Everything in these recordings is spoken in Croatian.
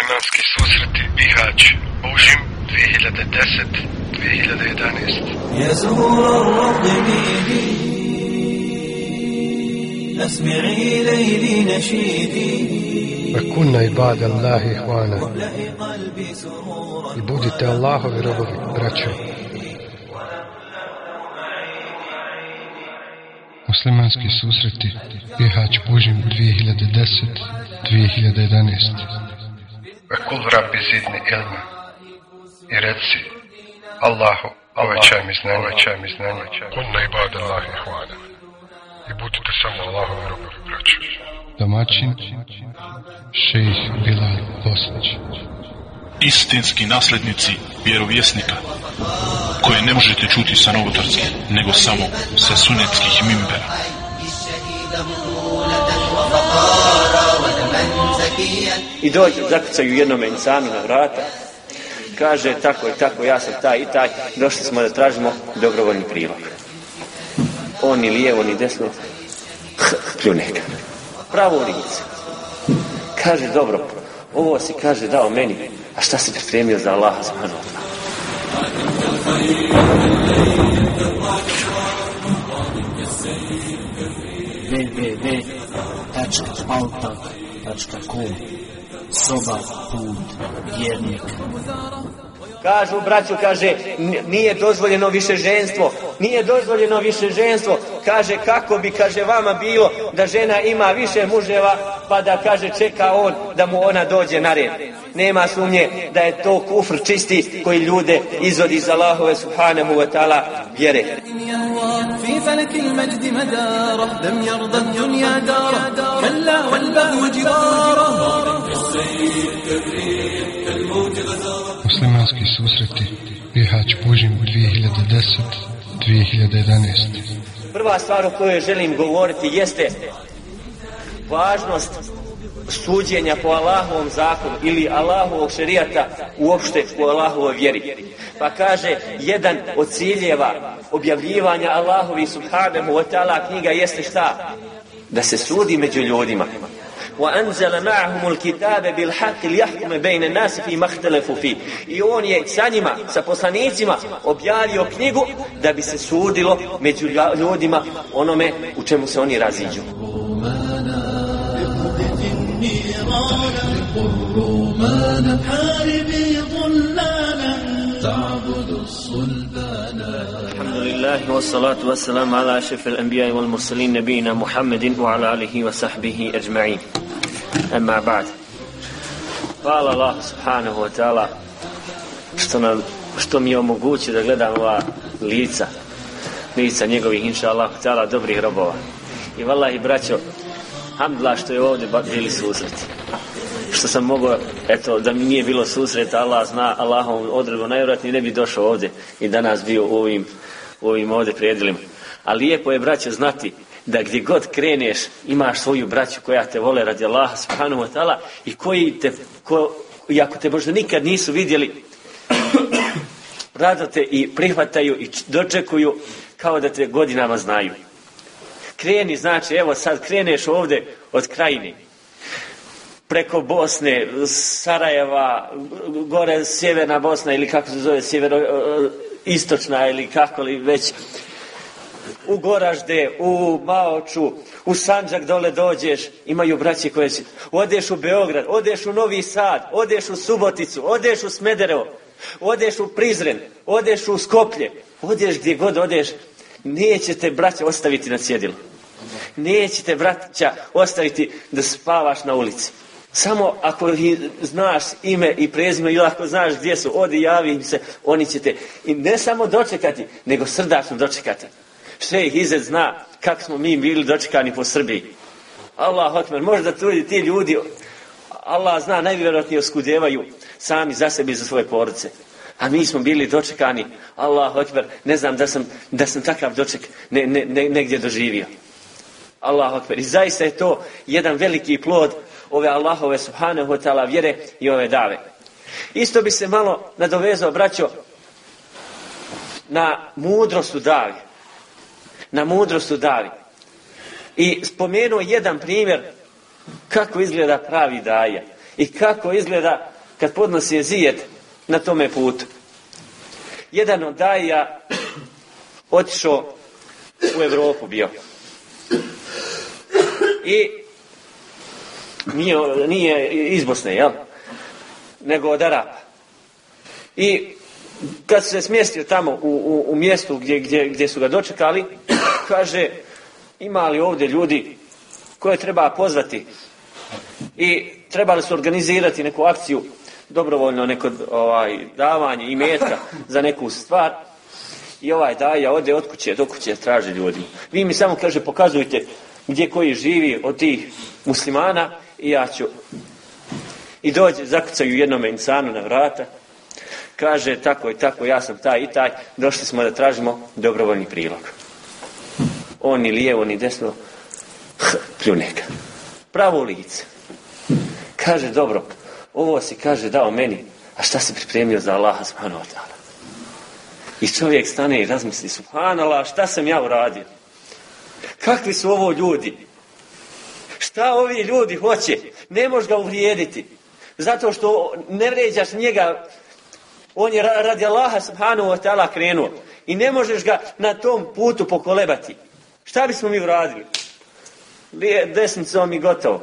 Muslimanski susreti Bihać Užim 2010-2011 يا زهور الرفض ميدي أسمعي ليلي نشيدي وكنا عباد الله إخوانا املئي قلبي سرورا i budite Allahovi robovi, braćo. Muslimanski susreti Bihać Bužim 2010-2011 Kul rabbi zidni ilma i reci Allahu, uvećaj mi znanje, uvećaj mi znanje. Kunna ibad Allah ihvana. I budite samo Allahovi robovi, braćo. Domaćin, šejih Bilal Bosnić. istinski nasljednici vjerovjesnika koje ne možete čuti sa novotarskih nego samo sa sunetskih mimbera I dođu, zakucaju jednome insanu na vrata. Kaže, tako i tako, ja sam taj i taj. Došli smo da tražimo dobrovoljni prilog. On ni lijevo, ni desno. Pljune. Pravo u. Kaže, dobro, ovo si, kaže, dao meni. A šta si pripremio za Allaha subhanahu Soba put vjernika Kažu, braću, kaže, nije dozvoljeno više ženstvo, nije dozvoljeno više ženstvo. Kaže, kako bi, kaže, vama bilo da žena ima više muževa, pa da, kaže, čeka on da mu ona dođe na red. Nema sumnje da je to kufr čisti koji ljude izvodi iz Allahove subhanahu wa ta'ala vjere. يهوى في فلك المجد مداره لم يرضى الدنيا داره كلا والبغو جداره Muslimanski susreti Bihać Bužim 2010-2011 Prva stvar o kojoj želim govoriti jeste važnost suđenja po Allahovom zakonu ili Allahovog šerijata uopšte po Allahovoj vjeri. Pa kaže, jedan od ciljeva objavljivanja Allahovi subhanahu wa ta'ala knjiga jeste šta? Da se sudi među ljudima. وأنزل معهم الكتاب بالحق ليحكم بين الناس فيما اختلفوا فيه i on je sa njima, sa poslanicima objavio knjigu da bi se sudilo među ljudima onome u čemu se oni raziđu الرومان حاربي ضلالا تعبد الحمد لله والصلاة والسلام على أشرف الأنبياء والمرسلين نبينا محمد وعلى آله وصحبه أجمعين أما بعد قال الله سبحانه وتعالى što, nam, što mi je omogući da gledam ova lica lica njegovih inša Allah ta'ala dobrih robova i vallahi braćo hamdla što je ovdje ba- bili susreti što sam mogao, eto, da mi nije bilo susreta, Allah zna, Allahom odredbu, najvjerojatnije ne bi došao ovdje i danas bio u ovim, u ovim ovdje prijedilima. A lijepo je, braćo, znati da gdje god kreneš, imaš svoju braću koja te vole radi Allaha subhanahu wa ta'ala i koji te, ko, i ako te možda nikad nisu vidjeli, rado te i prihvataju i dočekuju kao da te godinama znaju. Kreni, znači, evo sad kreneš ovdje od krajine preko Bosne, Sarajeva, gore sjeverna Bosna ili kako se zove sjevero istočna ili kako li već u Goražde, u Maoču, u Sanđak dole dođeš, imaju braće koje će, odeš u Beograd, odeš u Novi Sad, odeš u Suboticu, odeš u Smederevo, odeš u Prizren, odeš u Skoplje, odeš gdje god odeš, nećete braće ostaviti na cjedilu. Nećete braća ostaviti da spavaš na ulici. Samo ako znaš ime i prezime ili ako znaš gdje su, odi javi im se, oni će te i ne samo dočekati, nego srdačno dočekati. Šejh Izet zna kako smo mi bili dočekani po Srbiji. Allah akbar, možda tu ti ljudi, Allah zna, najvjerojatnije oskudjevaju sami za sebe i za svoje porodice. A mi smo bili dočekani, Allah akbar, ne znam da sam, da sam takav doček ne, ne, ne, negdje doživio. Allahu akbar. I zaista je to jedan veliki plod ove Allahove subhanahu wa ta'ala vjere i ove dave. Isto bi se malo nadovezao, braćo, na mudrost u davi. Na mudrost u davi. I spomenuo jedan primjer kako izgleda pravi daja. i kako izgleda kad podnosi zijet na tome putu. Jedan od daja otišao u Europu bio. I nije, nije iz Bosne, jel? Nego od Arapa. I kad se smjestio tamo u, u, u mjestu gdje, gdje, gdje su ga dočekali, kaže, ima li ovdje ljudi koje treba pozvati i trebali su organizirati neku akciju dobrovoljno neko ovaj, davanje i metka za neku stvar i ovaj daja ode od kuće do kuće traži ljudi. Vi mi samo kaže pokazujte gdje koji živi od tih muslimana i ja ću i dođe, zakucaju jednome insanu na vrata kaže tako i tako, ja sam taj i taj, došli smo da tražimo dobrovoljni prilog. On ni lijevo ni desno, pljuneka. Pravo lice. Kaže, dobro, ovo si, kaže, dao meni, a šta si pripremio za Allaha subhanahu wa ta'ala? I čovjek stane i razmisli, subhanallah, šta sam ja uradio? Kakvi su ovo ljudi? Šta ovi ljudi hoće? Ne možeš ga uvrijediti. Zato što ne vređaš njega on je radi Allaha subhanahu wa ta'ala krenuo. I ne možeš ga na tom putu pokolebati. Šta bismo mi uradili? Desnicom i gotovo.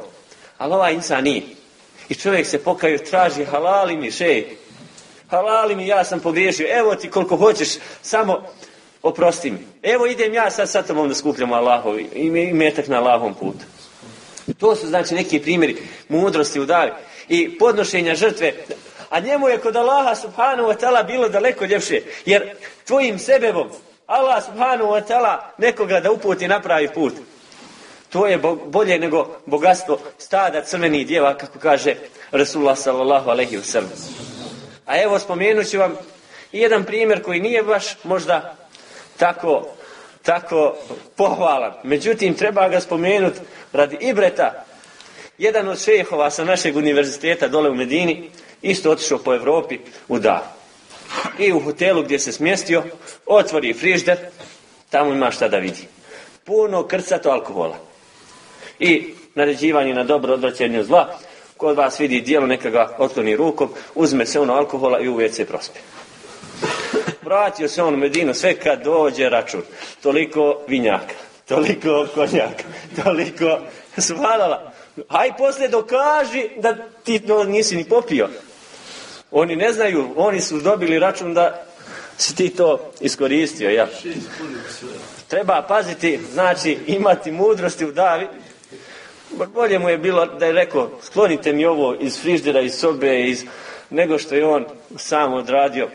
Ali ovaj insan nije. I čovjek se pokaju, traži halali mi šej. Halali mi, ja sam pogriješio. Evo ti koliko hoćeš, samo oprosti mi. Evo idem ja sad sa tobom da skupljam Allahovi i metak na Allahom putu. To su znači neki primjeri mudrosti u davi i podnošenja žrtve a njemu je kod Allaha subhanahu wa ta'ala bilo daleko ljepše. Jer tvojim sebebom Allah subhanahu wa ta'ala nekoga da uputi napravi put. To je bolje nego bogatstvo stada crvenih djeva, kako kaže Rasulullah sallallahu alaihi wa A evo spomenut ću vam jedan primjer koji nije baš možda tako, tako pohvalan. Međutim, treba ga spomenuti radi ibreta. Jedan od šehova sa našeg univerziteta dole u Medini, isto otišao po Europi u da. I u hotelu gdje se smjestio, otvori frižder, tamo ima šta da vidi. Puno krcato alkohola. I naređivanje na dobro odvraćanje zla, kod vas vidi dijelo, neka ga otkloni rukom, uzme se ono alkohola i u WC prospe. Vratio se on u Medinu, sve kad dođe račun. Toliko vinjaka, toliko konjaka, toliko svalala. Aj poslije dokaži da ti to nisi ni popio. Oni ne znaju, oni su dobili račun da si ti to iskoristio. Ja. Treba paziti, znači imati mudrosti u davi. Bolje mu je bilo da je rekao, sklonite mi ovo iz friždera, iz sobe, iz, nego što je on sam odradio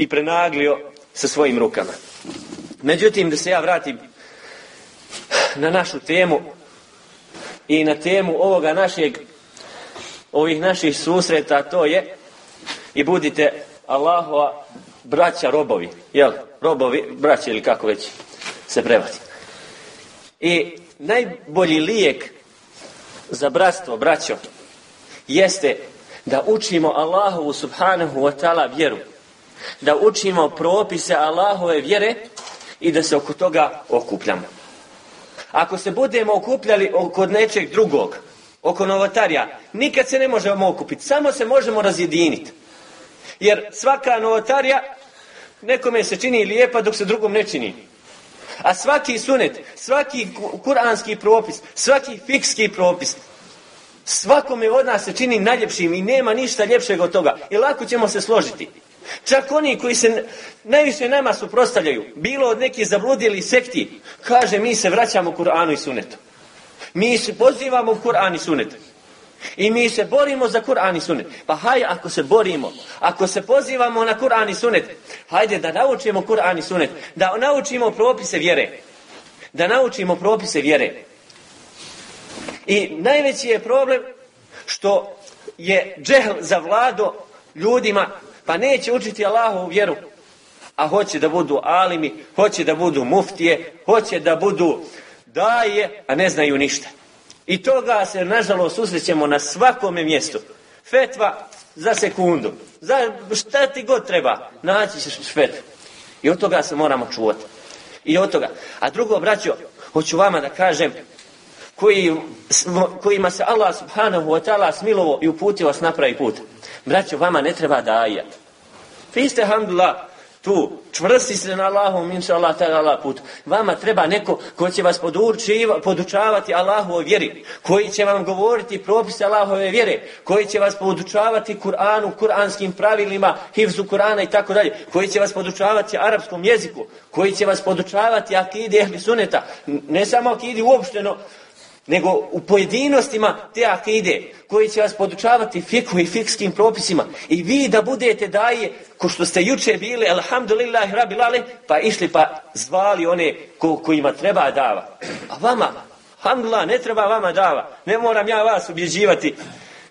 i prenaglio sa svojim rukama. Međutim, da se ja vratim na našu temu i na temu ovoga našeg ovih naših susreta, to je i budite Allahova braća robovi, jel? Robovi, braće ili kako već se prevodi. I najbolji lijek za bratstvo, braćo, jeste da učimo Allahovu subhanahu wa ta'ala vjeru. Da učimo propise Allahove vjere i da se oko toga okupljamo. Ako se budemo okupljali oko nečeg drugog, oko novotarija, nikad se ne možemo okupiti, samo se možemo razjediniti. Jer svaka novotarija nekome se čini lijepa dok se drugom ne čini. A svaki sunet, svaki kuranski propis, svaki fikski propis, svakome od nas se čini najljepšim i nema ništa ljepšeg od toga. I lako ćemo se složiti. Čak oni koji se najviše nama suprostavljaju, bilo od nekih zabludili sekti, kaže mi se vraćamo Kur'anu i sunetu. Mi se pozivamo u Kur'an i sunetu. I mi se borimo za Kur'an i sunet. Pa hajde ako se borimo, ako se pozivamo na Kur'an i sunet, hajde da naučimo Kur'an i sunet, da naučimo propise vjere. Da naučimo propise vjere. I najveći je problem što je džehl zavlado ljudima, pa neće učiti Allahovu vjeru, a hoće da budu alimi, hoće da budu muftije, hoće da budu daje, a ne znaju ništa. I toga se, nažalost, susrećemo na svakome mjestu. Fetva za sekundu. Za šta ti god treba, naći ćeš fetvu. I od toga se moramo čuvati. I od toga. A drugo, braćo, hoću vama da kažem, koji, kojima se Allah subhanahu wa ta'ala smilovo i uputio vas na pravi put. Braćo, vama ne treba daja. Vi ste, alhamdulillah, tu čvrsti se na Allahom, inša Allah, ta'ala put. Vama treba neko ko će vas podučavati Allahove vjeri, koji će vam govoriti propise Allahove vjere, koji će vas podučavati Kur'anu, kuranskim pravilima, hivzu Kur'ana i tako dalje, koji će vas podučavati arapskom jeziku, koji će vas podučavati akide ehli suneta, ne samo akidi uopšteno, nego u pojedinostima te akide koji će vas podučavati fiku i fikskim propisima i vi da budete daje ko što ste juče bili alhamdulillah rabilale pa išli pa zvali one ko, kojima treba dava a vama alhamdulillah ne treba vama dava ne moram ja vas ubjeđivati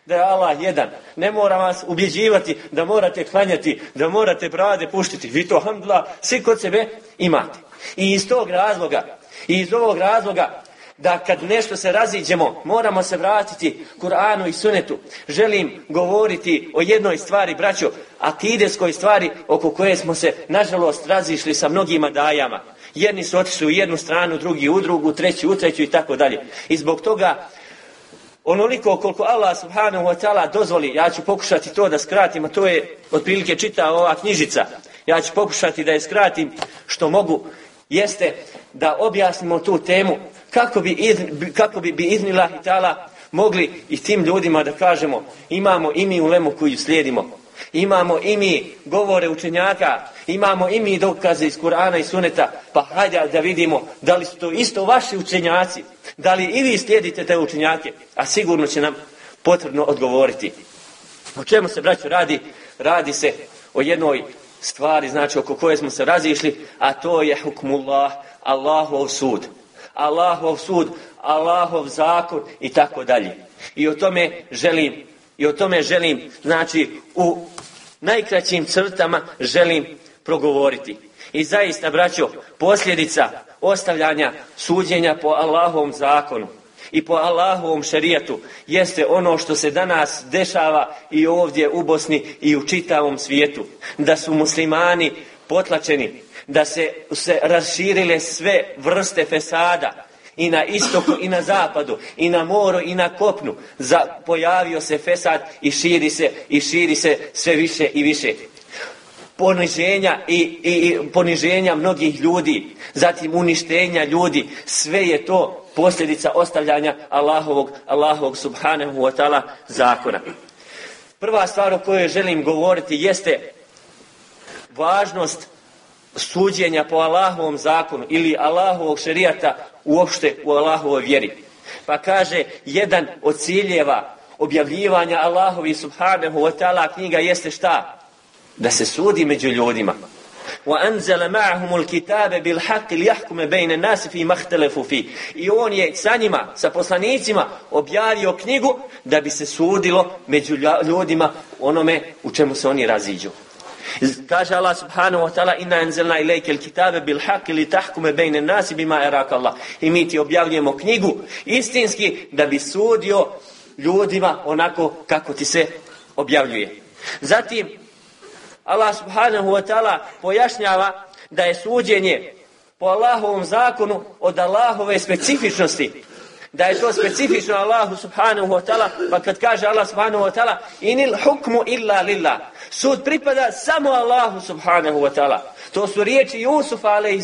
da je Allah jedan. Ne moram vas ubjeđivati da morate klanjati, da morate brade puštiti. Vi to, alhamdulillah, svi kod sebe imate. I iz tog razloga, i iz ovog razloga, da kad nešto se raziđemo, moramo se vratiti Kur'anu i Sunetu. Želim govoriti o jednoj stvari, braćo, akideskoj stvari oko koje smo se, nažalost, razišli sa mnogim dajama. Jedni su otišli u jednu stranu, drugi u drugu, treći u treću i tako dalje. I zbog toga onoliko koliko Allah subhanahu wa ta'ala dozvoli, ja ću pokušati to da skratim, a to je otprilike čita ova knjižica. Ja ću pokušati da je skratim što mogu, jeste da objasnimo tu temu kako bi, kako bi, bi iznila hitala mogli i tim ljudima da kažemo imamo i mi ulemu koju slijedimo. Imamo i mi govore učenjaka, imamo i mi dokaze iz Kur'ana i Suneta, pa hajde da vidimo da li su to isto vaši učenjaci, da li i vi slijedite te učenjake, a sigurno će nam potrebno odgovoriti. O čemu se, braću, radi? Radi se o jednoj stvari, znači oko koje smo se razišli, a to je hukmullah, Allahov sud. Allahov sud, Allahov zakon i tako dalje. I o tome želim, i o tome želim, znači u najkraćim crtama želim progovoriti. I zaista, braćo, posljedica ostavljanja suđenja po Allahovom zakonu i po Allahovom šerijatu jeste ono što se danas dešava i ovdje u Bosni i u čitavom svijetu. Da su muslimani potlačeni, da se, se raširile sve vrste fesada. I na istoku i na zapadu i na moru i na kopnu. Za, pojavio se fesad i širi se i širi se sve više i više. Poniženja i, i, i poniženja mnogih ljudi. Zatim uništenja ljudi. Sve je to posljedica ostavljanja Allahovog, Allahovog subhanahu wa ta'ala zakona. Prva stvar o kojoj želim govoriti jeste važnost suđenja po Allahovom zakonu ili Allahovog šerijata uopšte u Allahovoj vjeri. Pa kaže, jedan od ciljeva objavljivanja Allahovi subhanahu wa ta'ala knjiga jeste šta? Da se sudi među ljudima. وَأَنْزَلَ مَعَهُمُ الْكِتَابَ بِالْحَقِّ لِيَحْكُمَ بَيْنَ النَّاسِ فِي مَحْتَلَفُ فِي I on je sa njima, sa poslanicima, objavio knjigu da bi se sudilo među ljudima onome u čemu se oni raziđu. Kaže Allah subhanahu wa ta'ala inna anzalna ilayka alkitaba bil haqqi li tahkuma bayna an-nasi bima araka Allah. I mi ti objavljujemo knjigu istinski da bi sudio ljudima onako kako ti se objavljuje. Zatim Allah subhanahu wa ta'ala pojašnjava da je suđenje po Allahovom zakonu od Allahove specifičnosti da je to specifično Allahu subhanahu wa ta'ala, pa kad kaže Allah subhanahu wa ta'ala, inil hukmu illa lillah. Sud pripada samo Allahu subhanahu wa ta'ala. To su riječi Jusufa alaihi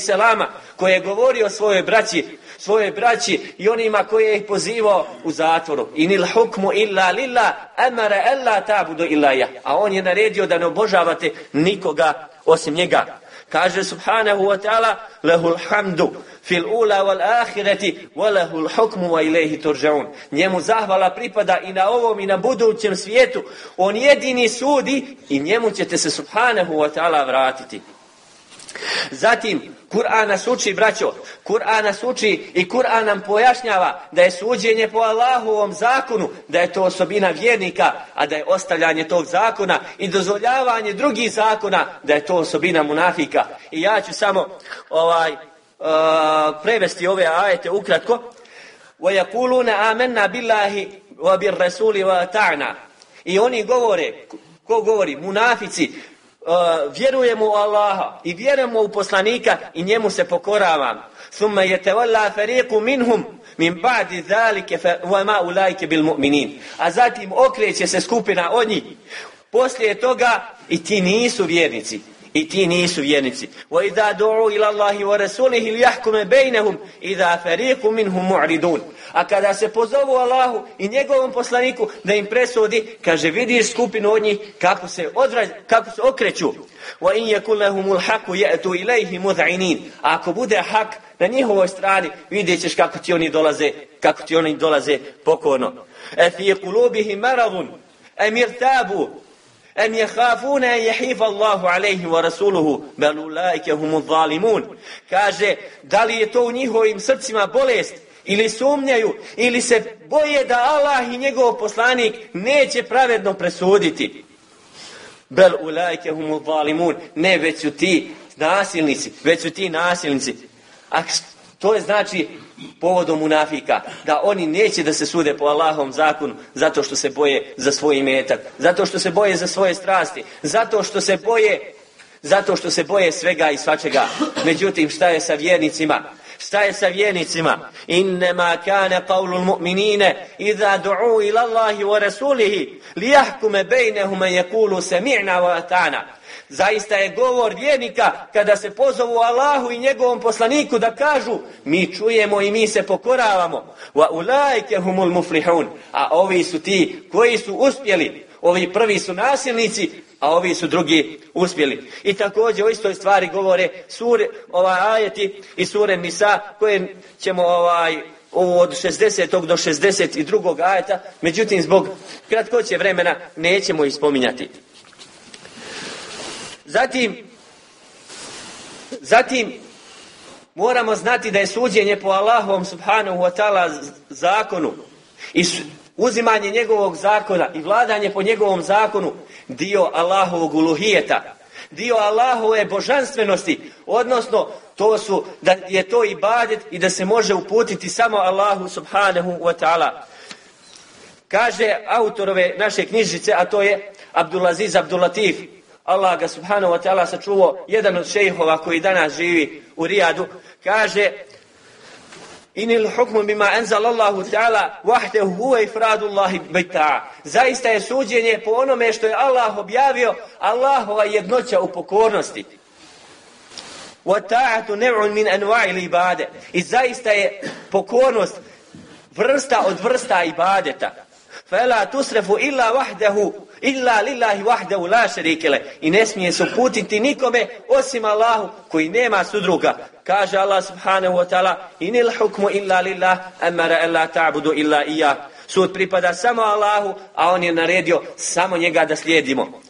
koje je govorio svojoj braći, svojoj braći i onima koje je ih pozivao u zatvoru. Inil hukmu illa lillah, amara alla tabudu illa ja. A on je naredio da ne obožavate nikoga osim njega. Kaže subhanahu wa ta'ala, lehul hamdu fil ula wal ahireti walahul hukmu wa ilayhi turja'un. Njemu zahvala pripada i na ovom i na budućem svijetu. On jedini sudi i njemu ćete se subhanahu wa ta'ala vratiti. Zatim, Kur'an nas uči, braćo, Kur'an nas uči i Kur'an nam pojašnjava da je suđenje po Allahovom zakonu, da je to osobina vjernika, a da je ostavljanje tog zakona i dozvoljavanje drugih zakona, da je to osobina munafika. I ja ću samo ovaj prevesti ove ajete ukratko. وَيَقُولُونَ آمَنَّا بِاللَّهِ وَبِالرَّسُولِ وَتَعْنَا I oni govore, ko govori? Munafici, uh, E, vjerujemo u Allaha i vjerujemo u poslanika i njemu se pokoravamo. Thumma yatawalla fariqu minhum min ba'di zalika wa ma ulaika bil mu'minin. A zatim okreće se skupina od njih. Poslije toga i ti nisu vjernici. I ti nisu vjernici. Wa idha du'u ila Allahi wa rasulihi li yahkume bejnehum idha fariqu minhum mu'ridun. A kada se pozovu Allahu i njegovom poslaniku da im presudi, kaže vidiš skupinu od njih kako se, odra, kako se okreću. Wa in yakul lahumul haqu ya'tu ilayhi mud'inin. Ako bude hak na njihovoj strani, vidjet ćeš kako ti oni dolaze, kako ti oni dolaze pokorno. E fi qulubihim maradun, am irtabu, yakhafuna an yahifa Allahu alayhim wa rasuluhu, bal ulaika humuz zalimun. Kaže, da li je to u njihovim srcima bolest, ili sumnjaju, ili se boje da Allah i njegov poslanik neće pravedno presuditi. Bel ulajke humu zalimun. Ne, već su ti nasilnici, već su ti nasilnici. A to je znači povodom munafika, da oni neće da se sude po Allahom zakonu zato što se boje za svoj imetak, zato što se boje za svoje strasti, zato što se boje zato što se boje svega i svačega. Međutim, šta je sa vjernicima? Šta je sa vjernicima? Innema kane qavlul mu'minine idha du'u ila Allahi wa rasulihi li jahkume bejnehume jekulu sami'na wa atana. Zaista je govor vjernika kada se pozovu Allahu i njegovom poslaniku da kažu mi čujemo i mi se pokoravamo. Wa ulajke humul muflihun. A ovi su ti koji su uspjeli. Ovi prvi su nasilnici, a ovi su drugi uspjeli. I također o istoj stvari govore sure, ovaj ajeti i sure Nisa koje ćemo ovaj od 60. do 62. ajeta, međutim zbog kratkoće vremena nećemo ih spominjati. Zatim, zatim moramo znati da je suđenje po Allahovom subhanahu wa ta'ala zakonu i uzimanje njegovog zakona i vladanje po njegovom zakonu dio Allahovog uluhijeta, dio Allahove božanstvenosti, odnosno to su, da je to ibadet i da se može uputiti samo Allahu subhanahu wa ta'ala. Kaže autorove naše knjižice, a to je Abdulaziz Abdulatif, Allah ga subhanahu wa ta'ala sačuvao, jedan od šejhova koji danas živi u Rijadu, kaže Inil hukmu bima enzal Allahu ta'ala wahdehu huwa ifradu Allahi. Zaista je suđenje po onome što je Allah objavio Allahova jednoća u pokornosti. Wa nev'un min anwa'i ibade. I zaista je pokornost vrsta od vrsta ibadeta. Fela tusrefu illa wahdehu illa lillahi wahdahu sharika la i ne smije se uputiti nikome osim Allahu koji nema sudruga. Kaže Allah subhanahu wa ta'ala inil hukmu illa lillah amara alla ta'budu illa iya sud pripada samo Allahu a on je naredio samo njega da slijedimo.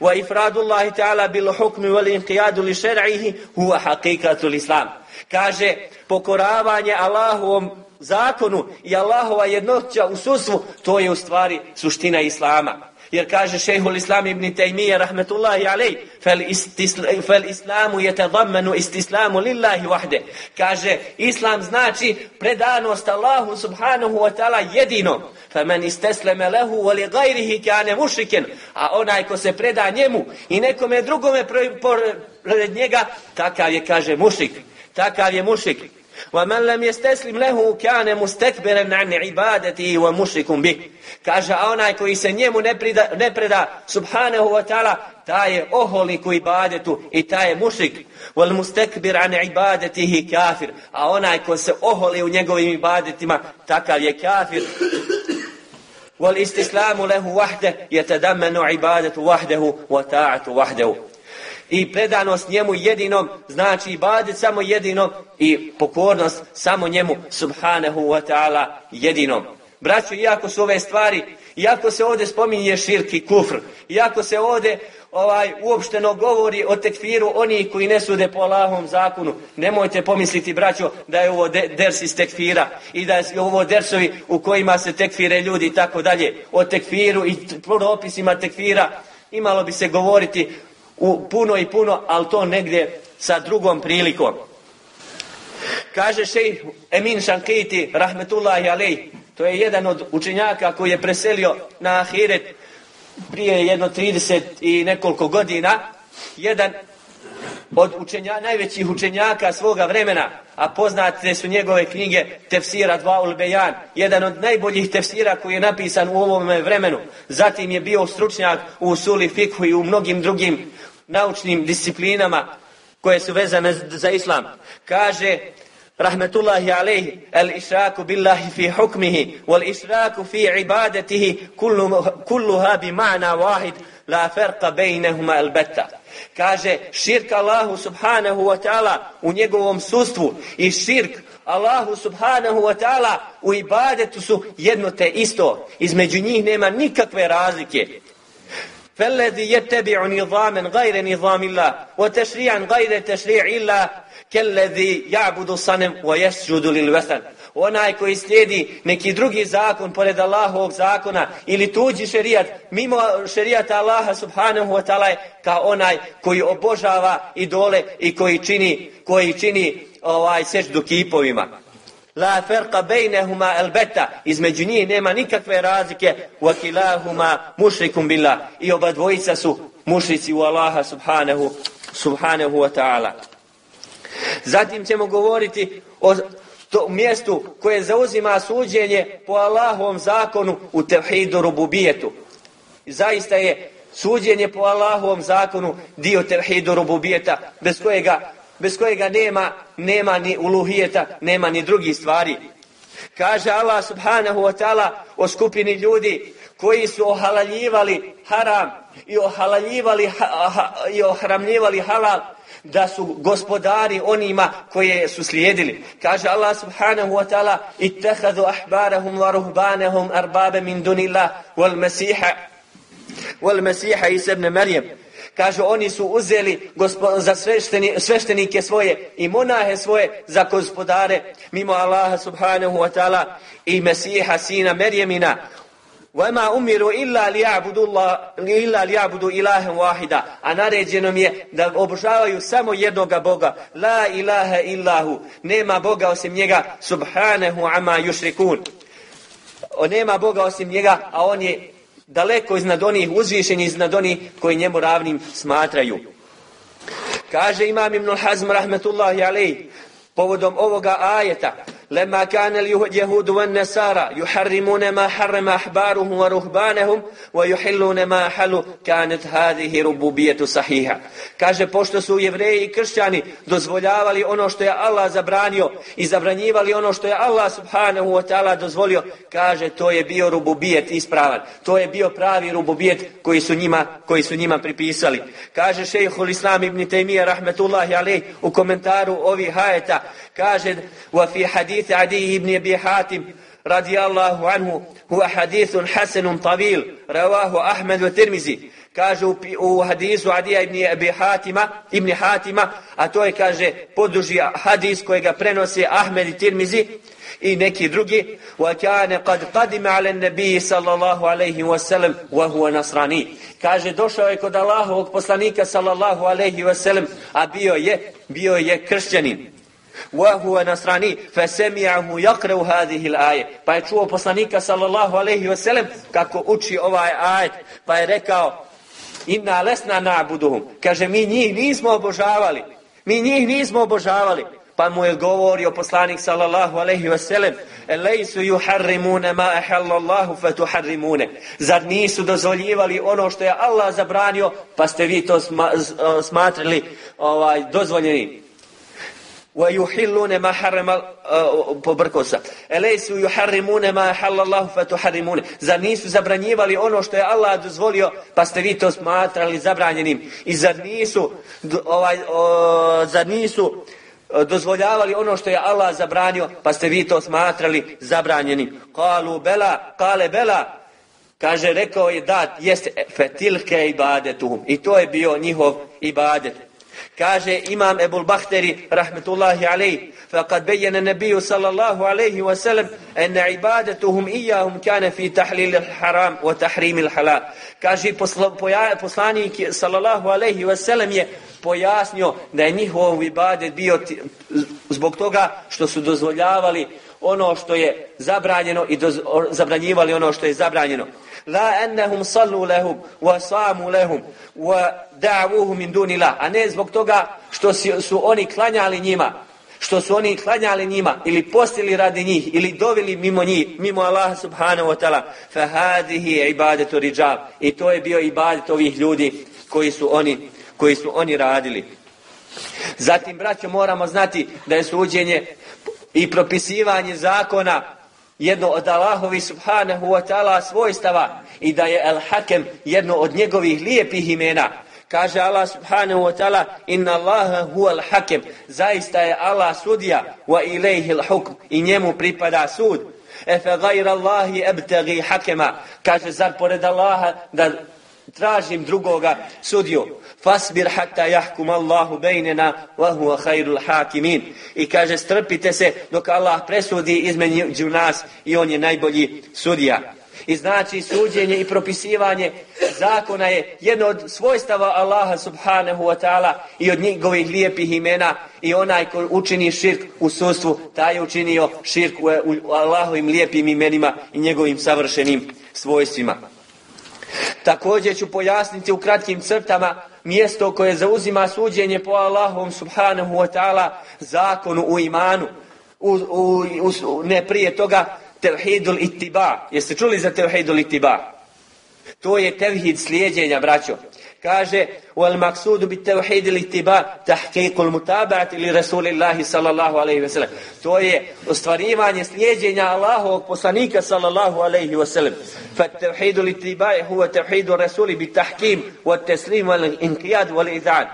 Wa ifradu Allah ta'ala bil hukmi wal inqiyadu li shar'ihi huwa haqiqatul islam. Kaže pokoravanje Allahovom zakonu i Allahova jednoća u sudstvu to je u stvari suština islama Jer kaže šejhul Islam ibn Taymiyyah rahmetullahi alej, fel, fel islamu yatadammanu istislamu lillahi wahde. Kaže islam znači predanost Allahu subhanahu wa ta'ala jedino. Faman istaslama lahu wa li ghayrihi kana mushrikan. A onaj ko se preda njemu i nekome drugome pred njega, takav je kaže mušik. Takav je mušik. ومن لم يستسلم له كان مستكبرا عن عبادته ومشرك به kaže a onaj koji se njemu ne, prida, ne preda subhanahu wa ta'ala taj je oholnik u ibadetu i taj je mušrik wal mustakbir an ibadatihi kafir a onaj ko se oholi u njegovim ibadetima takav je kafir wal istislamu lahu wahde yatadammanu ibadatu wahdahu wa ta'atu wahdahu i predanost njemu jedinom, znači ibadet samo jedinom i pokornost samo njemu subhanahu wa ta'ala jedinom. Braćo, iako su ove stvari, iako se ovdje spominje širki kufr, iako se ovdje ovaj uopšteno govori o tekfiru oni koji ne sude po Allahom zakonu, nemojte pomisliti, braćo, da je ovo de, ders iz tekfira i da je ovo dersovi u kojima se tekfire ljudi i tako dalje. O tekfiru i propisima tekfira imalo bi se govoriti u puno i puno, ali to negdje sa drugom prilikom. Kaže šejh Emin Shankiti, rahmetullahi alej, to je jedan od učenjaka koji je preselio na Ahiret prije jedno 30 i nekoliko godina, jedan od učenja, najvećih učenjaka svoga vremena, a poznate su njegove knjige Tefsira Dvaul Bejan, jedan od najboljih tefsira koji je napisan u ovome vremenu. Zatim je bio stručnjak u Suli Fikhu i u mnogim drugim naučnim disciplinama koje su vezane za islam. Kaže rahmetullahi alejhi el išraku billahi fi hukmihi wal išraku fi ibadetihi kulluha bi ma'na wahid la farqa bejnehuma el Kaže širk Allahu subhanahu wa ta'ala u njegovom sustvu i širk Allahu subhanahu wa ta'ala u ibadetu su jedno te isto. Između njih nema nikakve razlike. فالذي يتبع نظاما غير نظام الله وتشريعا غير تشريع الله كالذي يعبد الصنم ويسجد للوثن onaj koji slijedi neki drugi zakon pored Allahovog zakona ili tuđi šerijat mimo šerijata Allaha subhanahu wa ta'ala kao onaj koji obožava idole i koji čini, koji čini ovaj seždu kipovima. La ferqa bejnehuma elbeta. Između njih nema nikakve razlike. Wa kilahuma mušrikum billah. I oba dvojica su mušrici u Allaha subhanahu, subhanahu wa ta'ala. Zatim ćemo govoriti o to mjestu koje zauzima suđenje po Allahovom zakonu u tevhidu rububijetu. Zaista je suđenje po Allahovom zakonu dio tevhidu rububijeta bez kojega, bez kojega nema, nema ni uluhijeta, nema ni drugih stvari. Kaže Allah subhanahu wa ta'ala o skupini ljudi koji su ohalaljivali haram i ohalaljivali i ohramljivali halal da su gospodari onima koje su slijedili. Kaže Allah subhanahu wa ta'ala ittehadu ahbarahum wa ruhbanahum arbabe min dunillah wal mesiha wal mesiha Isa ibn Marijem. Kaže, oni su uzeli za sveštenike svoje i monahe svoje za gospodare mimo Allaha subhanahu wa ta'ala i Mesiha sina Merjemina. وَمَا umiru illa لِيَعْبُدُوا Allah illa li'abudu ilahan wahida. A naređeno mi je da obožavaju samo jednoga Boga. La ilaha illahu. Nema Boga osim njega. Subhanahu ama yushrikun. Nema Boga osim njega, a on je daleko iznad onih uzvišenih iznad onih koji njemu ravnim smatraju. Kaže Imam Ibn Hazm rahmetullahi alejhi povodom ovoga ajeta لما كان اليهود والنصارى يحرمون ما حرم أحبارهم ورهبانهم ويحلون ما حلوا كانت هذه ربوبية صحيحة kaže pošto su jevreji i kršćani dozvoljavali ono što je Allah zabranio i zabranjivali ono što je Allah subhanahu wa ta'ala dozvolio kaže to je bio rububijet ispravan to je bio pravi rububijet koji su njima, koji su njima pripisali kaže šejhul islam ibn Taymiyyah rahmetullahi alejh u komentaru ovih hajeta kaže wa fi hadith حديث عدي بن أبي حاتم رضي الله عنه هو حديث حسن طويل رواه أحمد والترمذي Kažu u hadisu Adija ibn Abi Hatima, ibn Hatima, a to je, kaže, poduži hadis kojega prenosi Ahmed i Tirmizi i neki drugi. wa وَكَانَ قَدْ قَدِمَ عَلَى النَّبِيِّ sallallahu alaihi wasallam huwa nasrani Kaže, došao je kod Allahovog poslanika sallallahu alaihi wasallam, a bio je, bio je kršćanin. وهو نصراني فسمعه يقرأ هذه الآية pa je čuo poslanika sallallahu alejhi ve sellem kako uči ovaj ajet pa je rekao inna lesna na'buduhum kaže mi njih nismo obožavali mi njih nismo obožavali pa mu je govorio poslanik sallallahu alejhi ve sellem elejsu yuharrimuna ma ahallallahu fatuharrimune zar nisu dozvoljivali ono što je Allah zabranio pa ste vi to smatrali ovaj dozvoljeni ويحلون ما حرم pobrkao sa. Elejsu yuharrimune ma halallahu fatuharrimune. Zar nisu zabranjivali ono što je Allah dozvolio, pa ste vi to smatrali zabranjenim? I zar nisu ovaj o, zar nisu dozvoljavali ono što je Allah zabranio, pa ste vi to smatrali zabranjenim? Kalu bela, kale bela, kaže, rekao je da, jeste fetilke ibadetuhum. I to je bio njihov ibadet. Kaže imam Ebul Bahteri, rahmetullahi alejhi, faqad bayyana nabiju sallallahu sallam an ibadatuhum iyahum kana fi tahlil al-haram wa tahrim al-halal. Kaže poslanik sallallahu alejhi wa sallam je pojasnio da je njihov ibadet bio zbog toga što su dozvoljavali ono što je zabranjeno i zabranjivali ono što je zabranjeno. La ennehum sallu lehum, wa samu lehum, wa da'vuhu min dunila. A ne zbog toga što su oni klanjali njima, što su oni klanjali njima ili postili radi njih ili dovili mimo njih, mimo Allaha subhanahu wa ta'ala. Fa hadihi ibadetu rijal. I to je bio ibadet ovih ljudi koji su oni koji su oni radili. Zatim braćo moramo znati da je suđenje i propisivanje zakona jedno od Allahovi subhanahu wa ta'ala svojstava i da je El Hakem jedno od njegovih lijepih imena. Kaže Allah subhanahu wa ta'ala Inna Allaha huwa al-hakim Zaista je Allah sudija Wa ilaihi al-hukm I njemu pripada sud. Efe gajra Allahi ebtegi hakema. Kaže zar pored Allaha da tražim drugoga sudiju Fasbir hatta jahkum Allahu bejnena Wa khairul hakimin. I kaže strpite se dok Allah presudi između nas I on je najbolji sudija. I znači suđenje i propisivanje zakona je jedno od svojstava Allaha subhanahu wa ta'ala i od njegovih lijepih imena. I onaj ko učini širk u sudstvu, taj je učinio širk u Allahovim lijepim imenima i njegovim savršenim svojstvima. Također ću pojasniti u kratkim crtama mjesto koje zauzima suđenje po Allahom subhanahu wa ta'ala zakonu u imanu. U, u, u, ne prije toga tevhidul itiba. Jeste čuli za tevhidul itiba? To je tevhid slijedjenja, braćo. Kaže, wal maksudu bi tevhid itiba tahqiqul mutaba'ati li Rasulillahi sallallahu alaihi wasallam. To je ostvarivanje slijedjenja Allahovog poslanika sallallahu alaihi wasallam. Fa tevhidul itiba huwa tevhidu Rasuli bi tahkim wa teslim wal inqiyad wal idhan.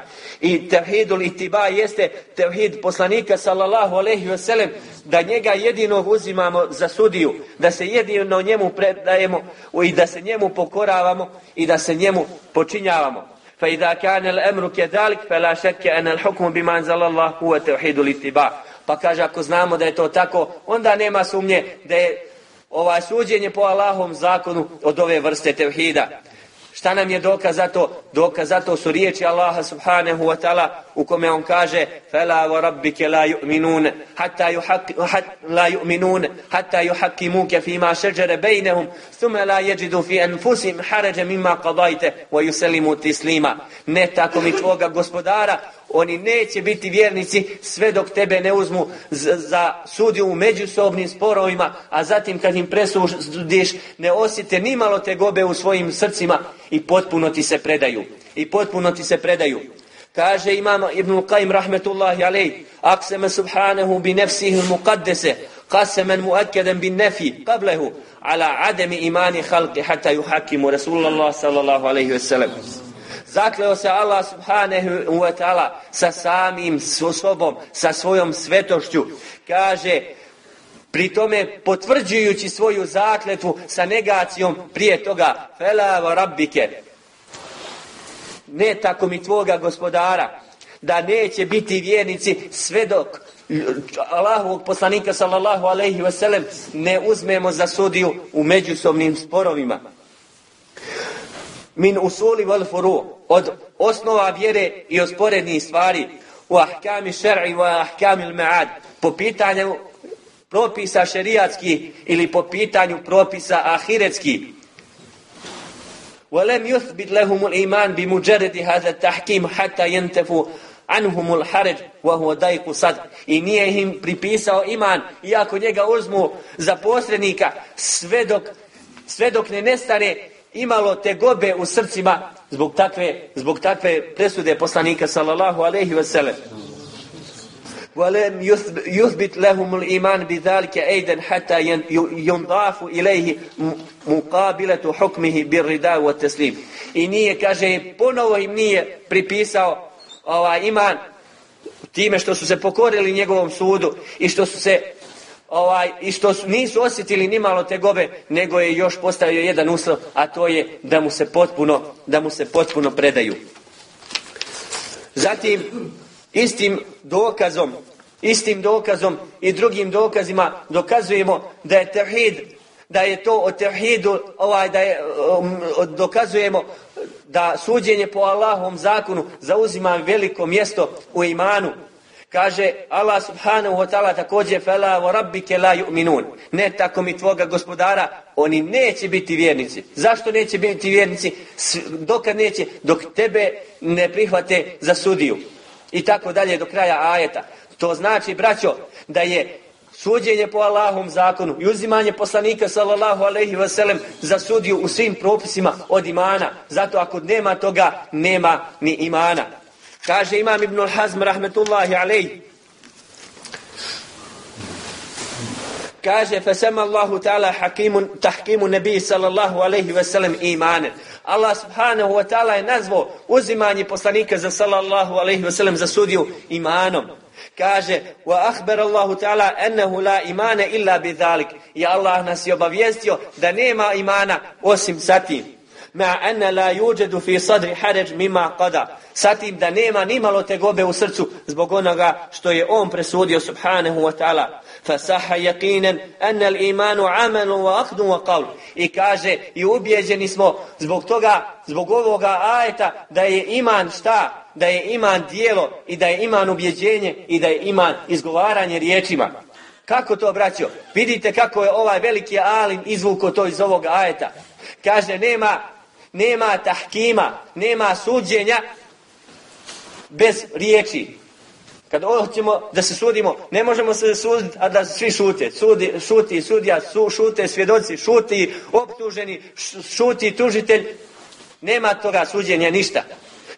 I tevhidul itiba jeste tevhid poslanika sallallahu alaihi wasallam da njega jedinog uzimamo za sudiju, da se jedino njemu predajemo i da se njemu pokoravamo i da se njemu počinjavamo. Idha kana al-amru kadhalik fala shakka an al-hukmu bima anzala Allah huwa tawhid al-ittiba. Pa kaže ako znamo da je to tako, onda nema sumnje da je ovaj suđenje po Allahom zakonu od ove vrste tevhida. Šta nam je dokaz za to? Dokaz za to su riječi Allaha subhanahu wa ta'ala u kome on kaže فَلَا وَرَبِّكَ لَا يُؤْمِنُونَ حَتَّى يُحَكِّ لَا يُؤْمِنُونَ حَتَّى يُحَكِّمُوكَ فِي مَا شَجَرَ بَيْنَهُمْ ثُمَّ لَا يَجِدُوا فِي أَنفُسِهِمْ حَرَجًا مِمَّا قَضَيْتَ وَيُسَلِمُوا تِسْلِيمًا Ne tako mi tvoga gospodara oni neće biti vjernici sve dok tebe ne uzmu za sudiju u međusobnim sporovima, a zatim kad im presudiš ne osjete ni malo te gobe u svojim srcima i potpuno ti se predaju. I potpuno ti se predaju. Kaže imam Ibn Qaim rahmetullahi alej, akseme subhanahu bi nefsihi muqaddese, qasemen muakkadan bin nefi, qablehu, ala ademi imani halki, hata yuhakimu Rasulullah sallallahu alaihi ve sellem. Zakleo se Allah subhanahu wa ta'ala sa samim sobom, sa svojom svetošću. Kaže, pri tome potvrđujući svoju zakletvu sa negacijom prije toga, fela rabbike, ne tako mi tvoga gospodara, da neće biti vjernici sve dok Allahovog poslanika sallallahu alaihi wasallam ne uzmemo za sudiju u međusobnim sporovima. Min usuli wal furu od osnova vjere i od sporednih stvari u ahkami šer'i wa ahkami ma'ad po pitanju propisa šerijatski ili po pitanju propisa ahiretski ولم يثبت لهم الإيمان بمجرد هذا التحكيم حتى ينتفوا anhum al-haraj wa huwa dayqu sad i nije im pripisao iman iako njega uzmu za posrednika sve dok sve dok ne nestane imalo te gobe u srcima zbog takve zbog takve presude poslanika sallallahu alejhi ve sellem ولم يثبت لهم الإيمان بذلك أيضا حتى ينضاف إليه مقابلة حكمه بالرداء والتسليم i nije, kaže, ponovo im nije pripisao ovaj iman time što su se pokorili njegovom sudu i što su se ovaj, i što su, nisu osjetili ni malo tegobe, nego je još postavio jedan uslov, a to je da mu se potpuno, da mu se potpuno predaju. Zatim, istim dokazom, istim dokazom i drugim dokazima dokazujemo da je tevhid, da je to o tevhidu, ovaj, da je, um, dokazujemo da suđenje po Allahom zakonu zauzima veliko mjesto u imanu. Kaže Allah subhanahu wa ta'ala također fela wa rabbike la yu'minun. Ne tako mi tvoga gospodara, oni neće biti vjernici. Zašto neće biti vjernici? Dokad neće? Dok tebe ne prihvate za sudiju. I tako dalje do kraja ajeta. To znači, braćo, da je suđenje po Allahom zakonu i uzimanje poslanika sallallahu alaihi wasallam za sudiju u svim propisima od imana. Zato ako nema toga, nema ni imana. Kaže Imam Ibn Hazm rahmetullahi alaihi kaže fasama Allahu ta'ala hakimun tahkimu nabi sallallahu alaihi wasallam imanen. Allah subhanahu wa ta'ala je nazvao uzimanje poslanika za sallallahu alaihi wasallam za sudiju imanom. Kaže, wa ahbar Allahu ta'ala ennehu la imana illa bi dhalik. I Allah nas je obavijestio da nema imana osim sa tim. Ma anna la yuđedu fi sadri haređ mima qada. Satim da nema nimalo tegobe u srcu zbog onoga što je on presudio subhanahu wa ta'ala. Fasaha yaqinan anna al-imanu amalu wa aqdu wa qawl. I kaže i ubijeđeni smo zbog toga, zbog ovoga ajeta da je iman šta? Da je iman dijelo i da je iman ubjeđenje i da je iman izgovaranje riječima. Kako to, braćo? Vidite kako je ovaj veliki alim izvuko to iz ovog ajeta. Kaže, nema, nema tahkima, nema suđenja bez riječi. Kad hoćemo da se sudimo, ne možemo se suditi, a da svi šute. Sudi, šuti sudija, su, šute svjedoci, šuti optuženi, šuti tužitelj. Nema toga suđenja ništa.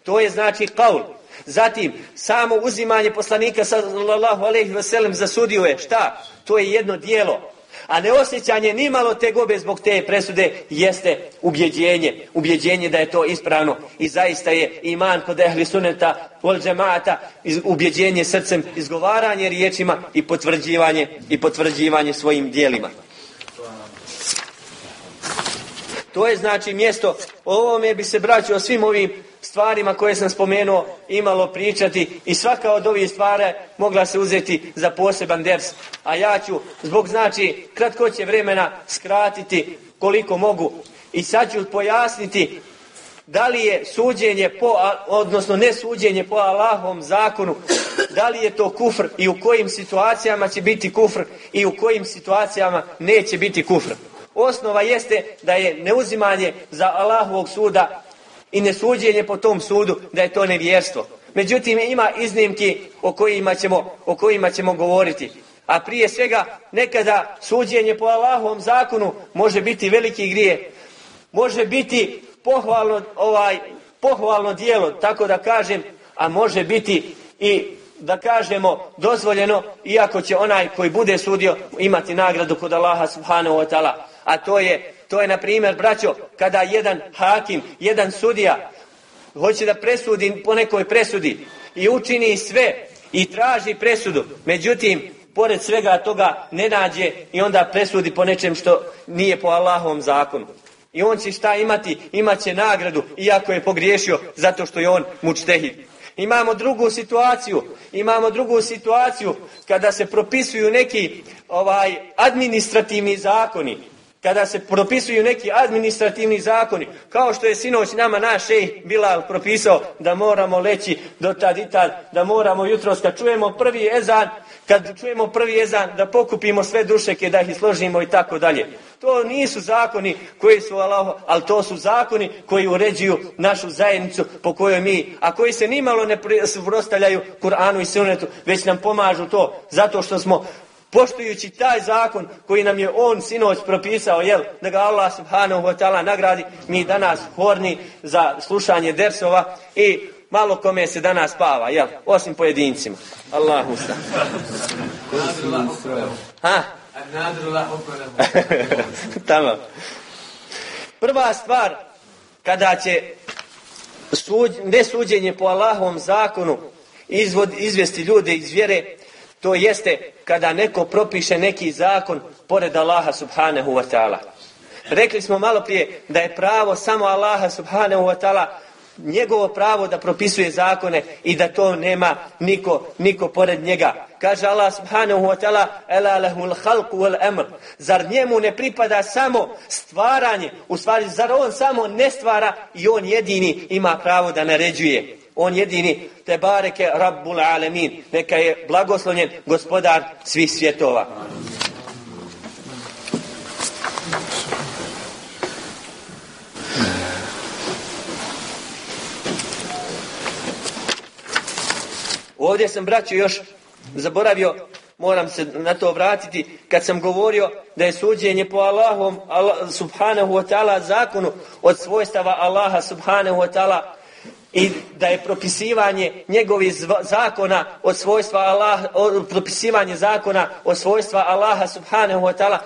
To je znači kaul. Zatim, samo uzimanje poslanika sallallahu wasallam za sudiju je šta? To je jedno dijelo. A neosjećanje nimalo te gobe zbog te presude jeste ubjeđenje. Ubjeđenje da je to ispravno. I zaista je iman kod ehli suneta vol džemata, ubjeđenje srcem, izgovaranje riječima i potvrđivanje, i potvrđivanje svojim dijelima. To je znači mjesto, o ovome bi se braćo svim ovim stvarima koje sam spomenuo imalo pričati i svaka od ovih stvari mogla se uzeti za poseban ders. A ja ću zbog znači kratkoće vremena skratiti koliko mogu i sad ću pojasniti da li je suđenje po, odnosno ne suđenje po Allahom zakonu, da li je to kufr i u kojim situacijama će biti kufr i u kojim situacijama neće biti kufr. Osnova jeste da je neuzimanje za Allahovog suda i nesuđenje po tom sudu da je to nevjerstvo. Međutim, ima iznimki o kojima ćemo, o kojima ćemo govoriti. A prije svega, nekada suđenje po Allahovom zakonu može biti veliki grije. Može biti pohvalno, ovaj, pohvalno dijelo, tako da kažem, a može biti i da kažemo dozvoljeno, iako će onaj koji bude sudio imati nagradu kod Allaha subhanahu wa ta'ala. A to je to je, na primjer, braćo, kada jedan hakim, jedan sudija hoće da presudi po nekoj presudi i učini sve i traži presudu. Međutim, pored svega toga ne nađe i onda presudi po nečem što nije po Allahovom zakonu. I on će šta imati? Imaće nagradu, iako je pogriješio, zato što je on mučtehid. Imamo drugu situaciju, imamo drugu situaciju kada se propisuju neki ovaj administrativni zakoni kada se propisuju neki administrativni zakoni, kao što je sinoć nama naš šejh Bilal propisao da moramo leći do tad i tad, da moramo jutros kad čujemo prvi ezan, kad čujemo prvi ezan da pokupimo sve dušeke, da ih složimo i tako dalje. To nisu zakoni koji su Allah, ali to su zakoni koji uređuju našu zajednicu po kojoj mi, a koji se nimalo ne suprostavljaju Kur'anu i Sunnetu, već nam pomažu to zato što smo poštujući taj zakon koji nam je on sinoć propisao, jel, da ga Allah subhanahu wa ta'ala nagradi, mi danas horni za slušanje dersova i malo kome se danas spava, jel, osim pojedincima. Allahu sa. Ha? Tamo. Prva stvar, kada će suđ, nesuđenje po Allahovom zakonu izvod, izvesti ljude iz vjere, to jeste kada neko propiše neki zakon pored Allaha subhanahu wa ta'ala. Rekli smo malo prije da je pravo samo Allaha subhanahu wa ta'ala njegovo pravo da propisuje zakone i da to nema niko, niko pored njega. Kaže Allah subhanahu wa ta'ala Ela lehul halku wal emr. Zar njemu ne pripada samo stvaranje? U stvari, zar on samo ne stvara i on jedini ima pravo da naređuje? On jedini te bareke Rabbul Alemin. Neka je blagoslovljen gospodar svih svjetova. Ovdje sam, braćo, još zaboravio, moram se na to vratiti, kad sam govorio da je suđenje po Allahom Allah, subhanahu wa ta'ala zakonu od svojstava Allaha subhanahu wa ta'ala i da je propisivanje njegovih zakona od svojstva Allaha, propisivanje zakona od svojstva Allaha subhanahu wa ta'ala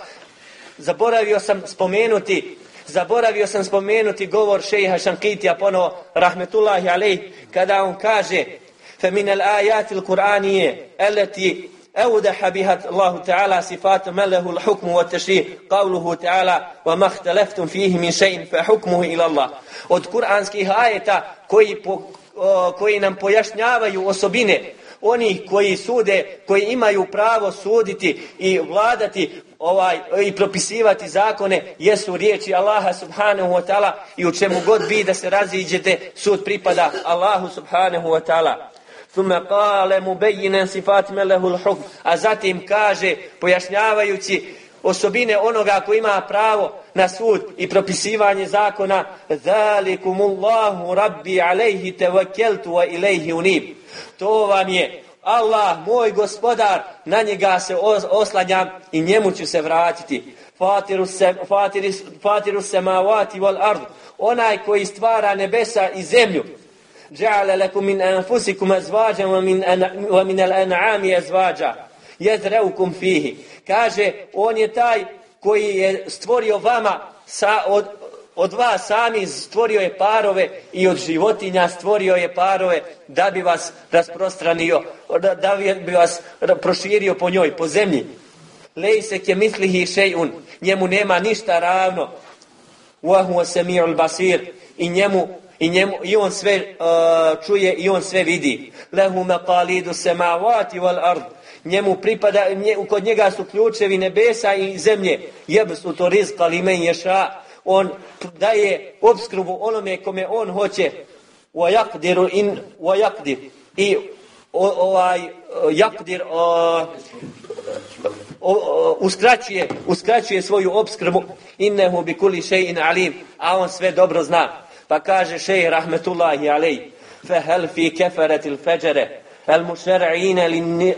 zaboravio sam spomenuti zaboravio sam spomenuti govor šeha Šankitija ponovo rahmetullahi alejh kada on kaže فمن الآيات القرآنية التي أودح بها الله تعالى صفات من له الحكم والتشريع قوله تعالى وما اختلفتم فيه من شيء فحكمه إلى الله od kuranskih ajeta koji, po, koji nam pojašnjavaju osobine onih koji sude, koji imaju pravo suditi i vladati ovaj i propisivati zakone jesu riječi Allaha subhanahu wa ta'ala i u čemu god vi da se raziđete sud pripada Allahu subhanahu wa ta'ala ثم قال مبينا صفات من له الحكم a zatim kaže pojašnjavajući osobine onoga koji ima pravo na sud i propisivanje zakona zalikumullahu rabbi alejhi tawakkaltu wa ilayhi unib to vam je Allah moj gospodar na njega se oslanjam i njemu ću se vratiti fatiru se fatiru, fatiru samawati wal ard onaj koji stvara nebesa i zemlju جعل لكم من أنفسكم أزواجا ومن, أن... ومن الأنعام أزواجا يذرؤكم فيه kaže on je taj koji je stvorio vama sa, od, od vas sami stvorio je parove i od životinja stvorio je parove da bi vas rasprostranio da, da bi vas proširio po njoj, po zemlji lejse ke mislihi šejun njemu nema ništa ravno wa huwa samiul basir i njemu i, njemu, i on sve uh, čuje i on sve vidi. Lehu maqalidu samawati wal ard. Njemu pripada, nje, kod njega su ključevi nebesa i zemlje. Jebs su to rizk, ali men ješa. On daje opskrbu onome kome on hoće. Uajakdiru in uajakdir. I o, ovaj jakdir o, o, uskraćuje, uskraćuje svoju obskrbu innehu bi kuli še'in alim a on sve dobro zna pa kaže šej rahmetullahi alej fehel fi keferetil feđere المشرعين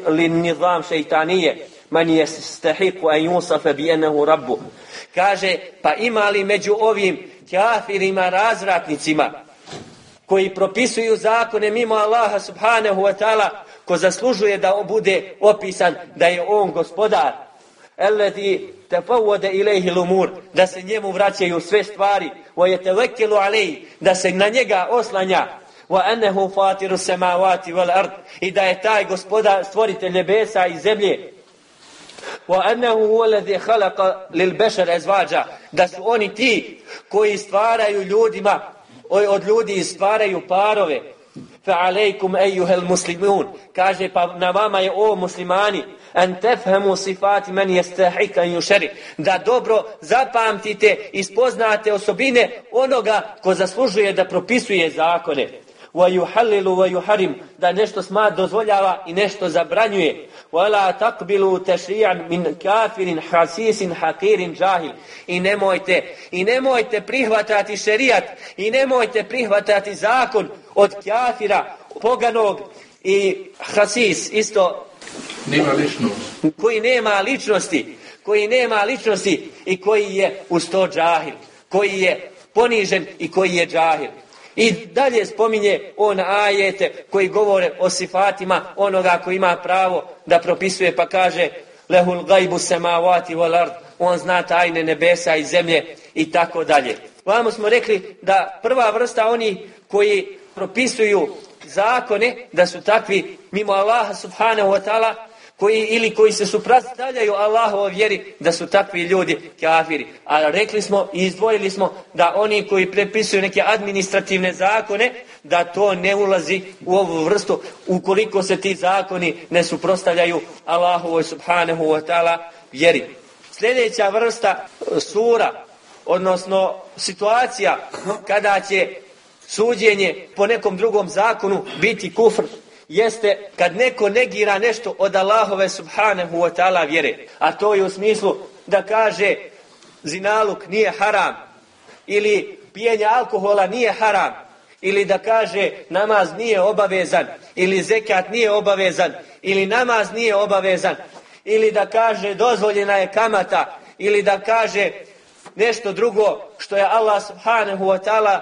للنظام شيطانية من يستحق أن يوصف بأنه رب kaže pa ima li među ovim kafirima razratnicima koji propisuju zakone mimo Allaha subhanahu wa ta'ala ko zaslužuje da bude opisan da je on gospodar الذي تفود إليه الأمور da se njemu vraćaju sve stvari ويتوكل عليه da se na njega oslanja وأنه فاطر السماوات والأرض i da je taj gospodar stvoritelj nebesa i zemlje وأنه هو الذي خلق للبشر أزواجا da su oni ti koji stvaraju ljudima od ljudi stvaraju parove فعليكم أيها المسلمون kaže pa na vama je o muslimani an tefhemu sifati men jestahik an yushari da dobro zapamtite i spoznate osobine onoga ko zaslužuje da propisuje zakone wa yuharim da nešto sma dozvoljava i nešto zabranjuje wala taqbilu tashri'an min kafirin hasisin haqirin jahil i nemojte i nemojte prihvatati šerijat i nemojte prihvatati zakon od kafira poganog i hasis isto nema ličnost. Koji nema ličnosti, koji nema ličnosti i koji je uz to džahil, koji je ponižen i koji je džahil. I dalje spominje on ajete koji govore o sifatima onoga koji ima pravo da propisuje pa kaže lehul gajbu samavati wal ard on zna tajne nebesa i zemlje i tako dalje. Vamo smo rekli da prva vrsta oni koji propisuju zakone da su takvi mimo Allaha subhanahu wa ta'ala koji ili koji se suprotstavljaju Allahovoj vjeri da su takvi ljudi kafiri. A rekli smo i izdvojili smo da oni koji prepisuju neke administrativne zakone da to ne ulazi u ovu vrstu ukoliko se ti zakoni ne suprotstavljaju Allahovoj subhanahu wa ta'ala vjeri. Sljedeća vrsta sura odnosno situacija kada će suđenje po nekom drugom zakonu biti kufr jeste kad neko negira nešto od Allahove subhanahu wa ta'ala vjere. A to je u smislu da kaže zinaluk nije haram ili pijenje alkohola nije haram ili da kaže namaz nije obavezan ili zekat nije obavezan ili namaz nije obavezan ili da kaže dozvoljena je kamata ili da kaže nešto drugo što je Allah subhanahu wa ta'ala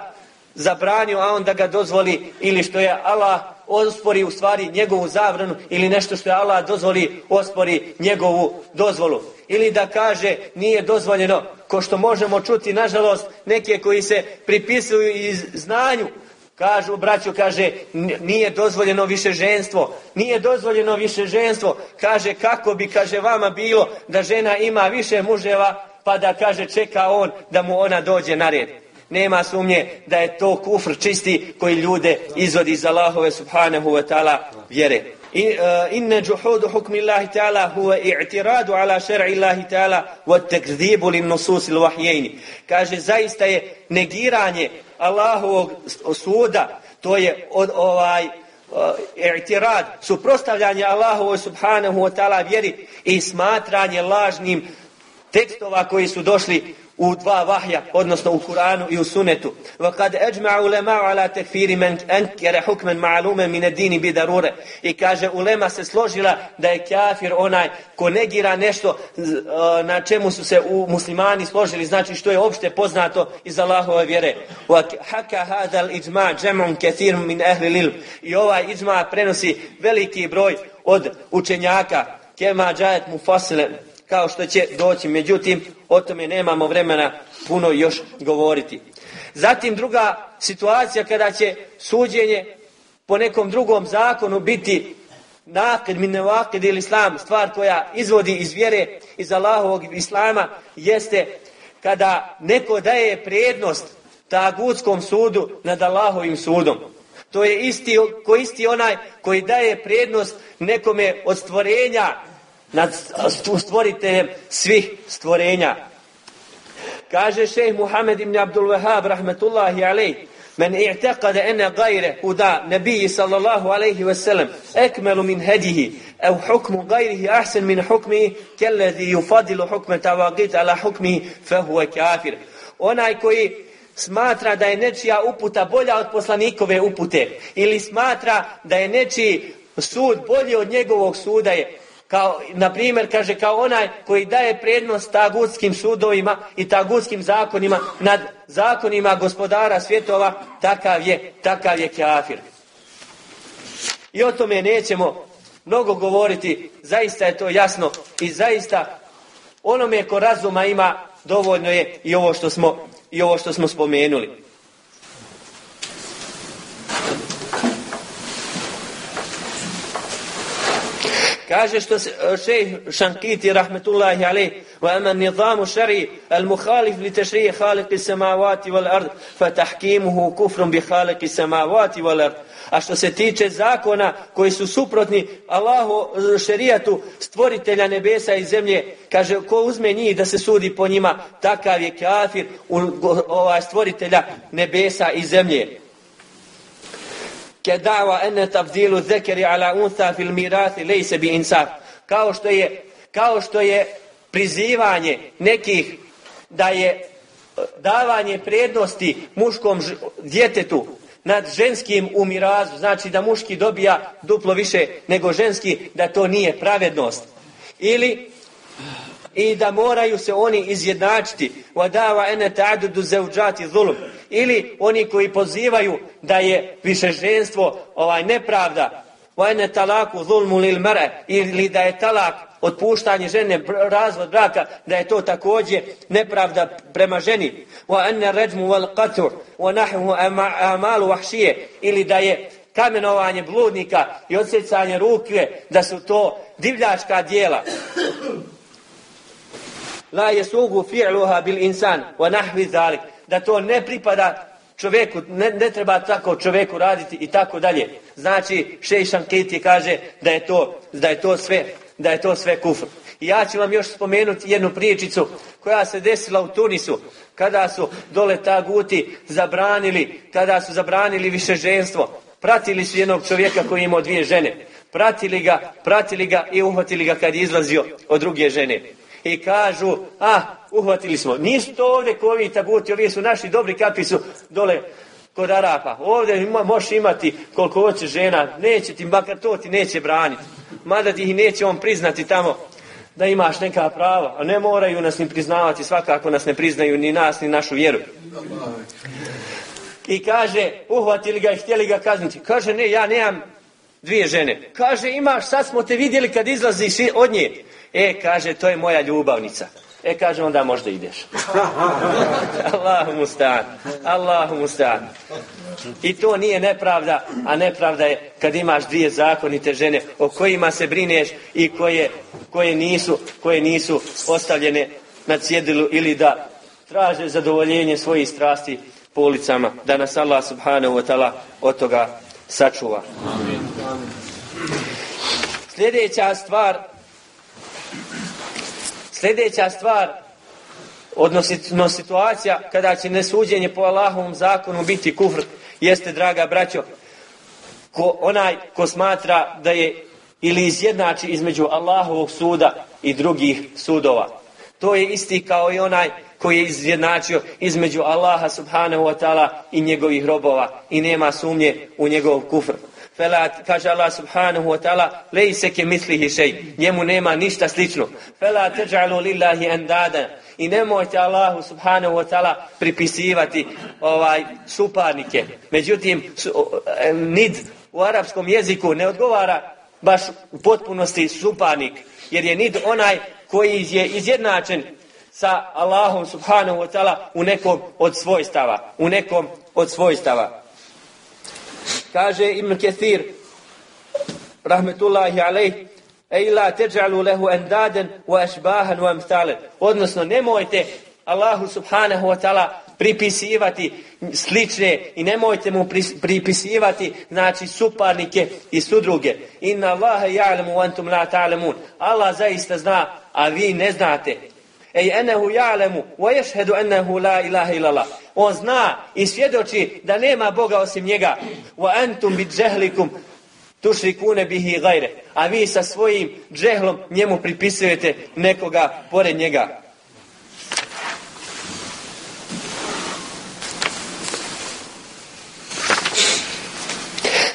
zabranio, a on da ga dozvoli ili što je Allah ospori u stvari njegovu zabranu ili nešto što je Allah dozvoli ospori njegovu dozvolu. Ili da kaže nije dozvoljeno, ko što možemo čuti nažalost neke koji se pripisuju iz znanju Kažu, braću, kaže, nije dozvoljeno više ženstvo. Nije dozvoljeno više ženstvo. Kaže, kako bi, kaže, vama bilo da žena ima više muževa, pa da, kaže, čeka on da mu ona dođe na red. Nema sumnje da je to kufr čisti koji ljude izvodi iz Allahove subhanahu wa ta'ala vjere. I, e, uh, inne džuhudu hukmi Allahi ta'ala huwa i'tiradu ala šer'i Allahi ta'ala wa tekzibu lim nusus il vahjeni. Kaže, zaista je negiranje Allahovog suda, to je od ovaj e, i'tirad, suprostavljanje Allahovoj subhanahu wa ta'ala vjeri i smatranje lažnim tekstova koji su došli u dva vahja, odnosno u Kuranu i u Sunetu. kad اجمع ulema ala tekfiri men enkere hukmen ma'lumen min edini bidarure. I kaže, ulema se složila da je kafir onaj ko negira nešto na čemu su se u muslimani složili, znači što je opšte poznato iz Allahove vjere. Haka hadal ijma džemon kathir min ehli lil. I ovaj ijma prenosi veliki broj od učenjaka kema džajet fasile kao što će doći. Međutim, o tome nemamo vremena puno još govoriti. Zatim druga situacija kada će suđenje po nekom drugom zakonu biti nakid min nevakid ili islam, stvar koja izvodi iz vjere iz Allahovog islama, jeste kada neko daje prednost tagutskom sudu nad Allahovim sudom. To je isti, ko isti onaj koji daje prednost nekome od stvorenja nad stvoriteljem svih stvorenja. Kaže šejh Muhammed ibn Abdul Wahab rahmetullahi alejh من اعتقد أن غير هدى نبي صلى الله عليه وسلم أكمل من هديه أو حكم غيره أحسن من حكمه كالذي يفضل حكم تواقيت على حكمه فهو كافر onaj koji smatra da je nečija uputa bolja od poslanikove upute ili smatra da je nečiji sud bolji od njegovog suda je kao, na primjer, kaže, kao onaj koji daje prednost tagutskim sudovima i tagutskim zakonima nad zakonima gospodara svjetova, takav je, takav je kafir. I o tome nećemo mnogo govoriti, zaista je to jasno i zaista onome ko razuma ima dovoljno je i ovo što smo, i ovo što smo spomenuli. Kaže što se šejh Šankiti rahmetullahi alejh wa ama nizamu šari al mukhalif li tashri' khaliq samawati wal ard fa tahkimuhu kufrun bi khaliq samawati wal ard. A što se tiče zakona koji su suprotni Allahu šerijatu stvoritelja nebesa i zemlje kaže ko uzme njih da se sudi po njima takav je kafir u ovaj stvoritelja nebesa i zemlje Kedava ene tabdilu zekeri ala unsa fil mirasi lejse bi insaf. Kao što je, kao što je prizivanje nekih da je davanje prednosti muškom djetetu nad ženskim u znači da muški dobija duplo više nego ženski, da to nije pravednost. Ili i da moraju se oni izjednačiti. Wadava ene ta'adudu zauđati zulum. Ili oni koji pozivaju da je više ženstvo ovaj nepravda. Wa ene talaku zulmu lil mara ili da je talak otpuštanje žene, razvod braka, da je to također nepravda prema ženi. Wa ene ređmu wal qatru, wa nahu amalu vahšije, ili da je kamenovanje bludnika i odsjecanje ruke, da su to divljačka dijela la jesugu fi'luha bil insan wa nahvi zalik. Da to ne pripada čovjeku, ne, ne treba tako čovjeku raditi i tako dalje. Znači, Šejšan Kiti kaže da je to, da je to sve, da je to sve kufr. I ja ću vam još spomenuti jednu priječicu koja se desila u Tunisu. kada su dole taguti zabranili, kada su zabranili više ženstvo, pratili su jednog čovjeka koji imao dvije žene, pratili ga, pratili ga i uhvatili ga kad je izlazio od druge žene. I kažu, a, uhvatili smo. Nisu to ovdje ko ovi taguti, ovi su naši dobri kapi su dole kod Arapa. Ovdje ima, možeš imati koliko hoće žena, neće ti, makar to ti neće braniti. Mada ti ih neće on priznati tamo da imaš neka prava, a ne moraju nas ni priznavati, svakako nas ne priznaju ni nas, ni našu vjeru. I kaže, uhvatili ga i htjeli ga kazniti. Kaže, ne, ja nemam dvije žene. Kaže, imaš, sad smo te vidjeli kad izlazi od nje. E, kaže, to je moja ljubavnica. E, kaže, onda možda ideš. Allahu mustan. Allahu mustan. I to nije nepravda, a nepravda je kad imaš dvije zakonite žene o kojima se brineš i koje, koje, nisu, koje nisu ostavljene na cjedilu ili da traže zadovoljenje svojih strasti po ulicama. Da nas Allah subhanahu wa ta'ala od toga sačuva. Sljedeća stvar Sljedeća stvar, odnosno situacija kada će nesuđenje po Allahovom zakonu biti kufr, jeste, draga braćo, ko, onaj ko smatra da je ili izjednači između Allahovog suda i drugih sudova. To je isti kao i onaj koji je izjednačio između Allaha subhanahu wa ta'ala i njegovih robova i nema sumnje u njegov kufr. Fela, kaže Allah subhanahu wa ta'ala, lejse ke mislihi šej, njemu nema ništa slično. Fela teđalu lillahi endada, i nemojte Allahu subhanahu wa ta'ala pripisivati ovaj suparnike. Međutim, nid u arapskom jeziku ne odgovara baš u potpunosti suparnik, jer je nid onaj koji je izjednačen sa Allahom subhanahu wa ta'ala u nekom od svojstava, u nekom od svojstava. Kaže Ibn Kathir, rahmetullahi alejh, e ila teđalu lehu endaden wa ašbahan wa amthalen. Odnosno, nemojte Allahu subhanahu wa ta'ala pripisivati slične i nemojte mu pripisivati znači suparnike i sudruge. Inna Allaha ja'lamu wa antum la ta'lamun. Allah zaista zna, a vi ne znate. Ej enehu ja'lemu wa yashhadu ennehu la ilaha illallah. On zna i svjedoči da nema Boga osim njega. Wa antum bid džehlikum tušrikune bihi gajre. A vi sa svojim džehlom njemu pripisujete nekoga pored njega.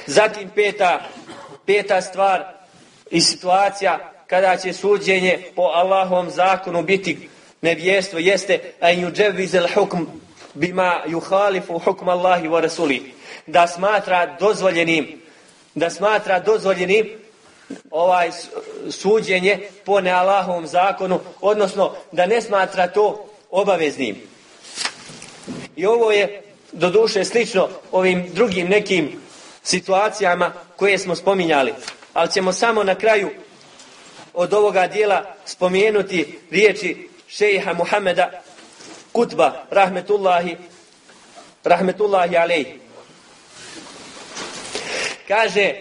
Zatim peta, peta stvar i situacija kada će suđenje po Allahovom zakonu biti? Nevjestvo jeste a yuđevizel hukm bima yuhalifu hukm Allahi wa rasuli. Da smatra dozvoljenim da smatra dozvoljenim ovaj suđenje po ne Allahovom zakonu odnosno da ne smatra to obaveznim. I ovo je doduše slično ovim drugim nekim situacijama koje smo spominjali ali ćemo samo na kraju od ovoga dijela spomenuti riječi šejiha Muhameda Kutba, rahmetullahi, rahmetullahi alej. Kaže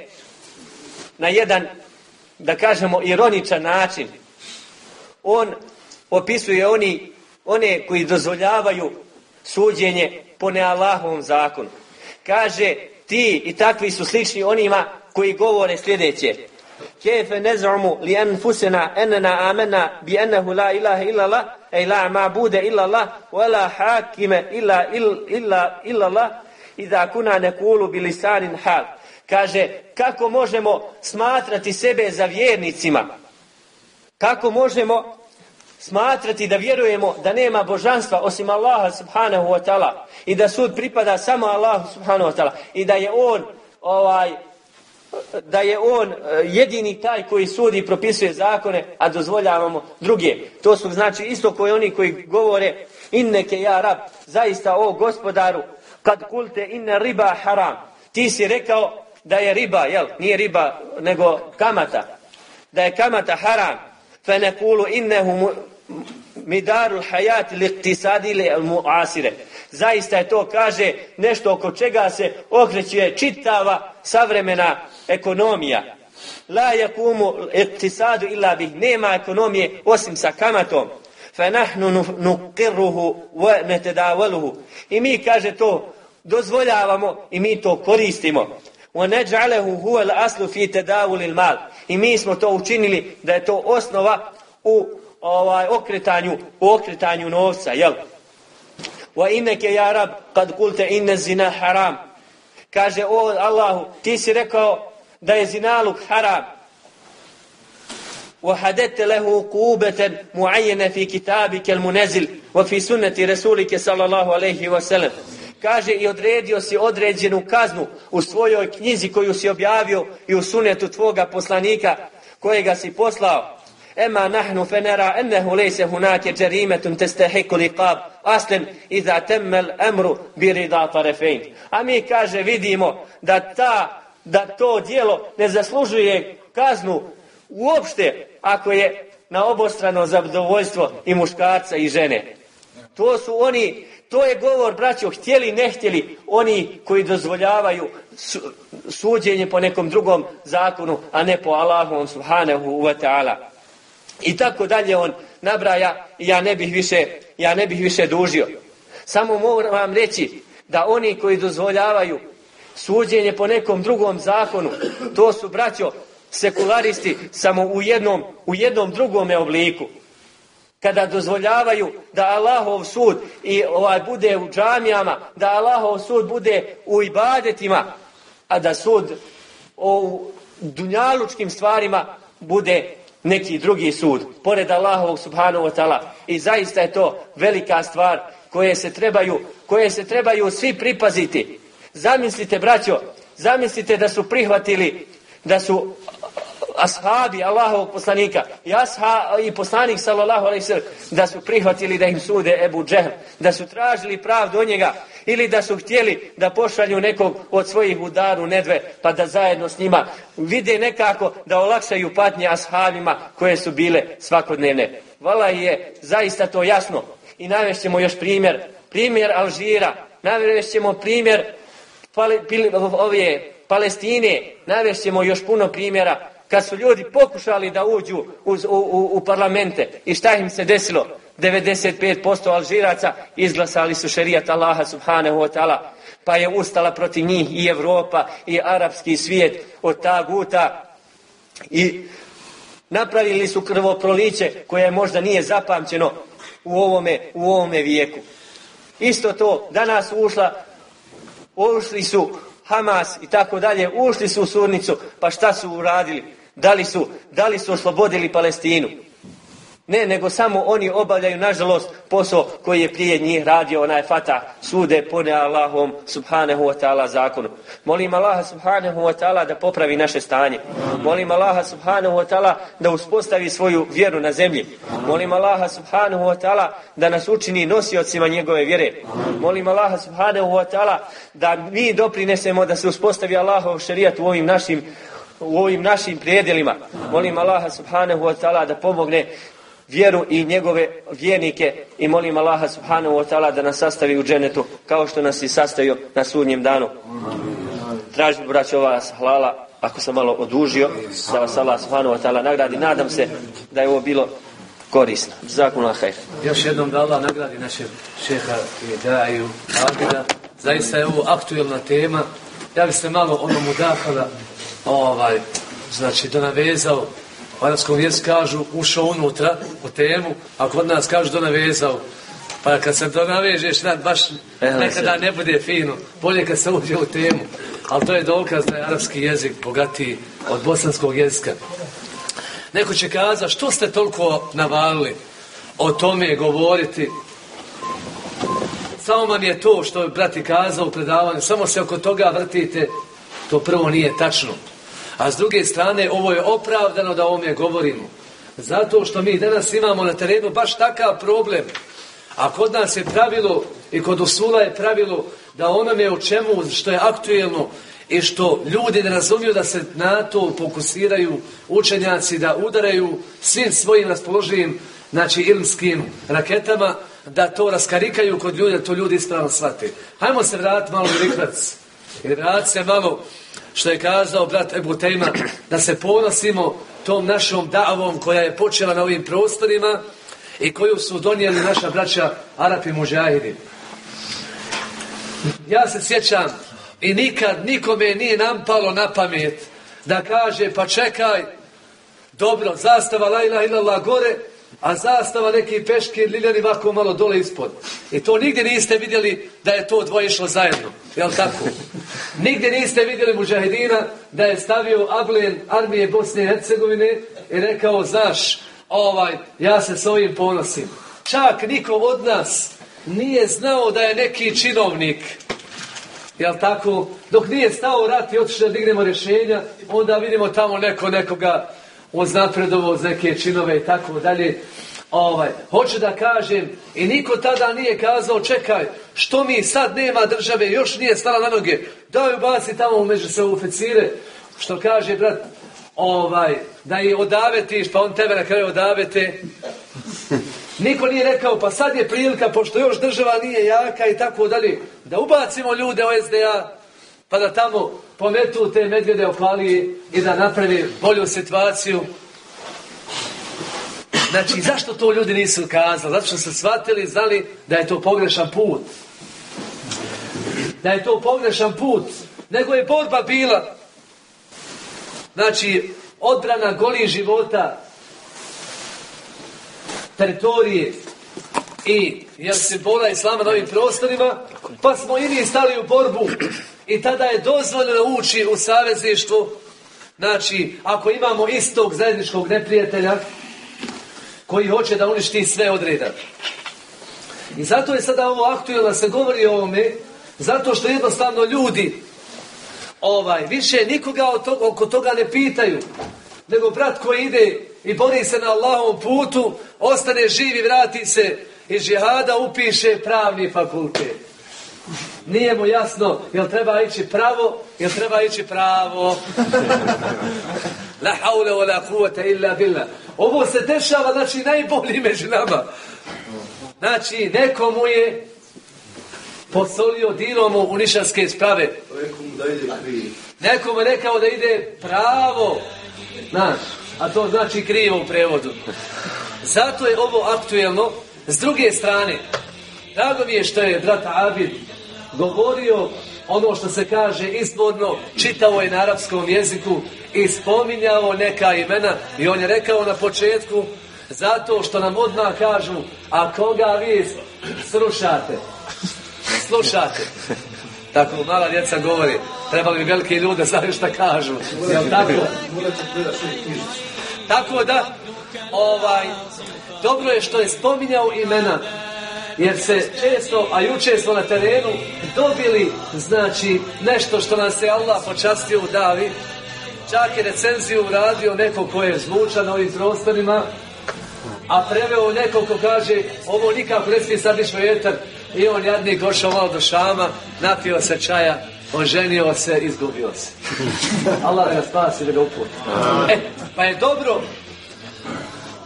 na jedan, da kažemo, ironičan način, on opisuje oni, one koji dozvoljavaju suđenje po neallahovom zakonu. Kaže, ti i takvi su slični onima koji govore sljedeće. كيف نزعم لأنفسنا أننا آمنا بأنه لا إله إلا الله أي لا معبود إلا الله ولا حاكم إلا, إلا, إلا الله إذا كنا نقول بلسان حال kaže kako možemo smatrati sebe za vjernicima kako možemo smatrati da vjerujemo da nema božanstva osim Allaha subhanahu wa ta'ala i da sud pripada samo Allahu subhanahu wa ta'ala i da je on ovaj da je on e, jedini taj koji sudi i propisuje zakone, a dozvoljavamo druge. To su znači isto koji oni koji govore inneke ja rab, zaista o gospodaru, kad kulte inne riba haram. Ti si rekao da je riba, jel? Nije riba, nego kamata. Da je kamata haram. Fe ne kulu innehu midarul hajati liktisadi li. Zaista je to, kaže, nešto oko čega se okreće čitava savremena ekonomija. La yakumu iktisadu illa bih. Nema ekonomije osim sa kamatom. فَنَحْنُ نُقِرُّهُ وَنَتَدَاوَلُهُ I mi, kaže, to dozvoljavamo i mi to koristimo. وَنَجْعَلَهُ هُوَ الْأَصْلُ فِي تَدَاوُلِ الْمَالِ I mi smo to učinili da je to osnova u ovaj okretanju, u okretanju novca, jel? Wa inneke ja rab kad kulte inne zina haram. Kaže, o Allahu, ti si rekao da je zinaluk haram. وحددت له قوبة معينة في كتابك المنزل وفي سنة رسولك صلى الله عليه وسلم kaže i odredio si određenu kaznu u svojoj knjizi koju si objavio i u sunetu tvoga poslanika kojega si poslao Ema nahnu fenera ennehu lejse hunake džerimetun testehiku liqab aslen iza temmel emru birida tarefejn. A mi kaže vidimo da ta da to dijelo ne zaslužuje kaznu uopšte ako je na obostrano zadovoljstvo i muškarca i žene. To su oni, to je govor, braćo, htjeli, ne htjeli, oni koji dozvoljavaju suđenje po nekom drugom zakonu, a ne po Allahu subhanahu wa ta'ala. I tako dalje on nabraja i ja ne bih više, ja ne bih više dužio. Samo moram vam reći da oni koji dozvoljavaju suđenje po nekom drugom zakonu, to su braćo sekularisti samo u jednom, u jednom drugome obliku. Kada dozvoljavaju da Allahov sud i ovaj bude u džamijama, da Allahov sud bude u ibadetima, a da sud o dunjalučkim stvarima bude neki drugi sud, pored Allahovog subhanahu wa ta'ala. I zaista je to velika stvar koje se trebaju, koje se trebaju svi pripaziti. Zamislite, braćo, zamislite da su prihvatili da su ashabi Allahovog poslanika i, asha, i poslanik sallallahu alaihi da su prihvatili da im sude Ebu Džehl, da su tražili pravdu od njega ili da su htjeli da pošalju nekog od svojih udaru nedve pa da zajedno s njima vide nekako da olakšaju patnje ashabima koje su bile svakodnevne. Vala je zaista to jasno. I navešćemo još primjer, primjer Alžira, navešćemo primjer pali, pili, ove Palestine, navešćemo još puno primjera kad su ljudi pokušali da uđu u, u, u parlamente. I šta im se desilo? 95% Alžiraca izglasali su šerijat Allaha subhanahu wa ta'ala pa je ustala protiv njih i Evropa i arapski svijet od ta guta i napravili su krvoproliće koje možda nije zapamćeno u ovome, u ovome vijeku. Isto to, danas ušla, ušli su Hamas i tako dalje, ušli su u surnicu, pa šta su uradili? Da li su, da li su oslobodili Palestinu? Ne, nego samo oni obavljaju, nažalost, posao koji je prije njih radio onaj fata sude pone Allahom subhanahu wa ta'ala zakonu. Molim Allaha subhanahu wa ta'ala da popravi naše stanje. Molim Allaha subhanahu wa ta'ala da uspostavi svoju vjeru na zemlji. Molim Allaha subhanahu wa ta'ala da nas učini nosiocima njegove vjere. Molim Allaha subhanahu wa ta'ala da mi doprinesemo da se uspostavi Allahov šerijat u ovim našim u ovim našim prijedjelima. Molim Allaha subhanahu wa ta'ala da pomogne vjeru i njegove vjernike i molim Allaha subhanahu wa ta'ala da nas sastavi u dženetu kao što nas i sastavio na sudnjem danu. Tražim braćo vas halala ako sam malo odužio da vas Allah subhanahu wa ta'ala nagradi. Nadam se da je ovo bilo korisno. Zakon. Još jednom da Allah nagradi šeha i daju Abida. Zaista je ovo aktuelna tema. Ja bi se malo ono mudahala ovaj, znači da navezao u arabskom jeziku kažu ušao unutra u temu, a kod nas kažu da navezao. Pa kad se to navežeš, da baš nekada ne bude fino. Bolje kad se uđe u temu. Ali to je dokaz da je arapski jezik bogatiji od bosanskog jezika. Neko će kazati, što ste toliko navalili o tome govoriti? Samo vam je to što je brati kazao u predavanju, samo se oko toga vrtite, to prvo nije tačno. A s druge strane, ovo je opravdano da o ovome govorimo. Zato što mi danas imamo na terenu baš takav problem. A kod nas je pravilo i kod Usula je pravilo da onome o čemu što je aktuelno i što ljudi ne razumiju da se na to fokusiraju učenjaci, da udaraju svim svojim raspoloživim znači ilmskim raketama, da to raskarikaju kod ljudi, da to ljudi ispravno shvate. Hajmo se vratiti malo u. I vratiti se malo što je kazao brat Ebu Tejma, da se ponosimo tom našom davom koja je počela na ovim prostorima i koju su donijeli naša braća Arapi Muđahidi. Ja se sjećam i nikad nikome nije nampalo na pamet da kaže pa čekaj, dobro, zastava la ilaha illallah gore, a zastava neki peški liljani ovako malo dole ispod. I to nigdje niste vidjeli da je to dvoje išlo zajedno. Jel tako? Nigdje niste vidjeli muđahedina da je stavio ablen armije Bosne i Hercegovine i rekao, znaš, ovaj, ja se s ovim ponosim. Čak niko od nas nije znao da je neki činovnik Jel tako? Dok nije stao rat i otišli da dignemo rješenja, onda vidimo tamo neko nekoga oznapredovo za neke činove i tako dalje. Ovaj, hoću da kažem, i niko tada nije kazao, čekaj, što mi sad nema države, još nije stala na noge, daj ubaci tamo među se oficire, što kaže brat, ovaj, da je odavetiš, pa on tebe na kraju odavete. Niko nije rekao, pa sad je prilika, pošto još država nije jaka i tako dalje, da ubacimo ljude u SDA, pa da tamo pometu te medvjede opalije i da napravi bolju situaciju. Znači, zašto to ljudi nisu kazali? Zato što su shvatili znali da je to pogrešan put. Da je to pogrešan put. Nego je borba bila. Znači, odbrana golih života, teritorije i jel se bola islama na ovim prostorima, pa smo i mi stali u borbu i tada je dozvoljeno ući u savezništvo. Znači, ako imamo istog zajedničkog neprijatelja koji hoće da uništi sve odreda. I zato je sada ovo aktuelno se govori o ovome, zato što jednostavno ljudi ovaj, više nikoga oko toga ne pitaju, nego brat koji ide i bori se na Allahovom putu, ostane živ i vrati se iz džihada upiše pravni fakultet. Nije mu jasno, jel treba ići pravo, jel treba ići pravo. La haule wa la illa billah. Ovo se dešava, znači, najbolji među nama. Znači, nekomu je posolio dilomu u nišanske sprave. Nekomu je rekao da ide pravo. Znaš, a to znači krivo u prevodu. Zato je ovo aktuelno. S druge strane, drago mi je što je brat Abid govorio ono što se kaže izborno, čitao je na arapskom jeziku i spominjao neka imena i on je rekao na početku zato što nam odmah kažu a koga vi slušate slušate. Tako mala djeca govori trebali bi veliki ljude znaju šta kažu. Jel tako? Tako da ovaj dobro je što je spominjao imena jer se često, a juče smo na terenu dobili, znači, nešto što nas se Allah počastio u davi, čak je recenziju uradio neko ko je zvučan na ovim prostorima, a preveo neko ko kaže, ovo nikako ne smije sad išlo etar, i on jadnik došao malo do šama, napio se čaja, oženio se, izgubio se. Allah ga spasi da ga uputi. E, pa je dobro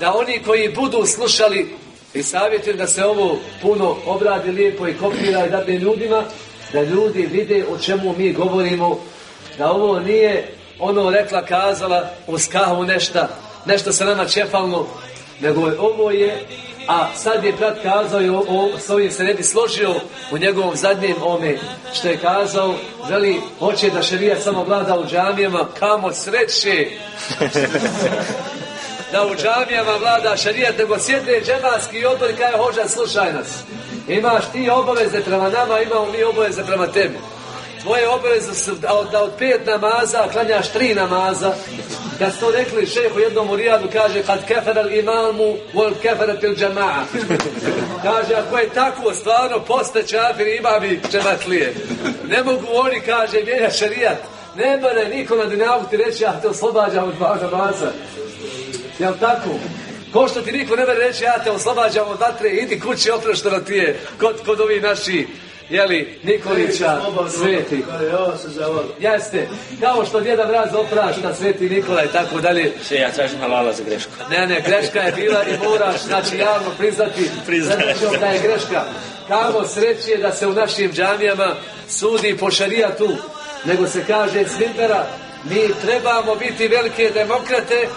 da oni koji budu slušali i savjetujem da se ovo puno obradi lijepo i kopira i dadne ljudima, da ljudi vide o čemu mi govorimo, da ovo nije ono rekla, kazala, uz kahu nešta, nešto se nama čefalno, nego ovo je, a sad je brat kazao i o, o, s ovim se ne bi složio u njegovom zadnjem ome, što je kazao, veli, hoće da šerija samo vlada u džamijama, kamo sreće! da u džamijama vlada šarijat, nego sjedne džematski odbor i kaže hođa slušaj nas. Imaš ti obaveze prema nama, imamo mi obaveze prema tebi. Tvoje obaveze su da od, da od pet namaza klanjaš tri namaza. Kad su rekli šehu jednom u Rijadu, kaže kad keferal imamu, vol keferatil džama'a. kaže, ako je tako, stvarno, poste čafir imami džematlije. Ne mogu oni, kaže, mijenja šarijat. Ne more niko na dinavu ti reći, ja te oslobađam od dva namaza. Jel tako? Ko što ti niko ne veri reći, ja te oslobađam od vatre, idi kući oprošteno ti je, kod, kod ovi naši, jeli, Nikolića, sveti. Jeste, kao što djeda mraz oprašta, sveti Nikola i tako dalje. Še ja tražim halala za grešku. Ne, ne, greška je bila i moraš, znači, javno priznati znači, da je greška. Kamo sreće da se u našim džamijama sudi po šarijatu, nego se kaže s Mimbera, mi trebamo biti velike demokrate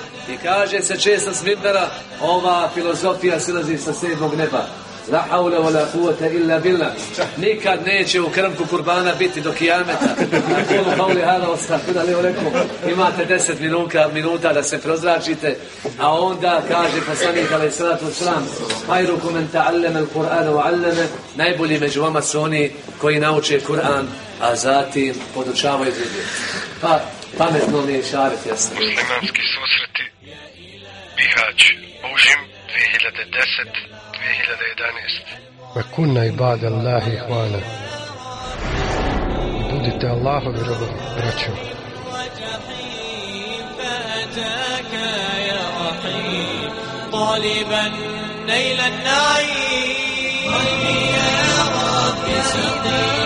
kaže se često s mimbera, ova filozofija silazi sa sedmog neba. La haule wa la kuvvete illa billah. Nikad neće u krmku kurbana biti do kijameta. Imate deset minuta, minuta da se prozračite, a onda kaže poslanik alaih salatu wasalam, hajru kumen ta'alleme al-Qur'ana wa alleme, najbolji među vama su oni koji nauče Kur'an, a zatim podučavaju druge. Pa, pametno mi je šaret, jasno. Muslimanski susreti بهاج موجم في لدى دست في لدى دانست وكنا عباد الله إخوانا. Budite Allahovi robovi, braćo. طالبا نيل النعيم قلبي يا رب سقيم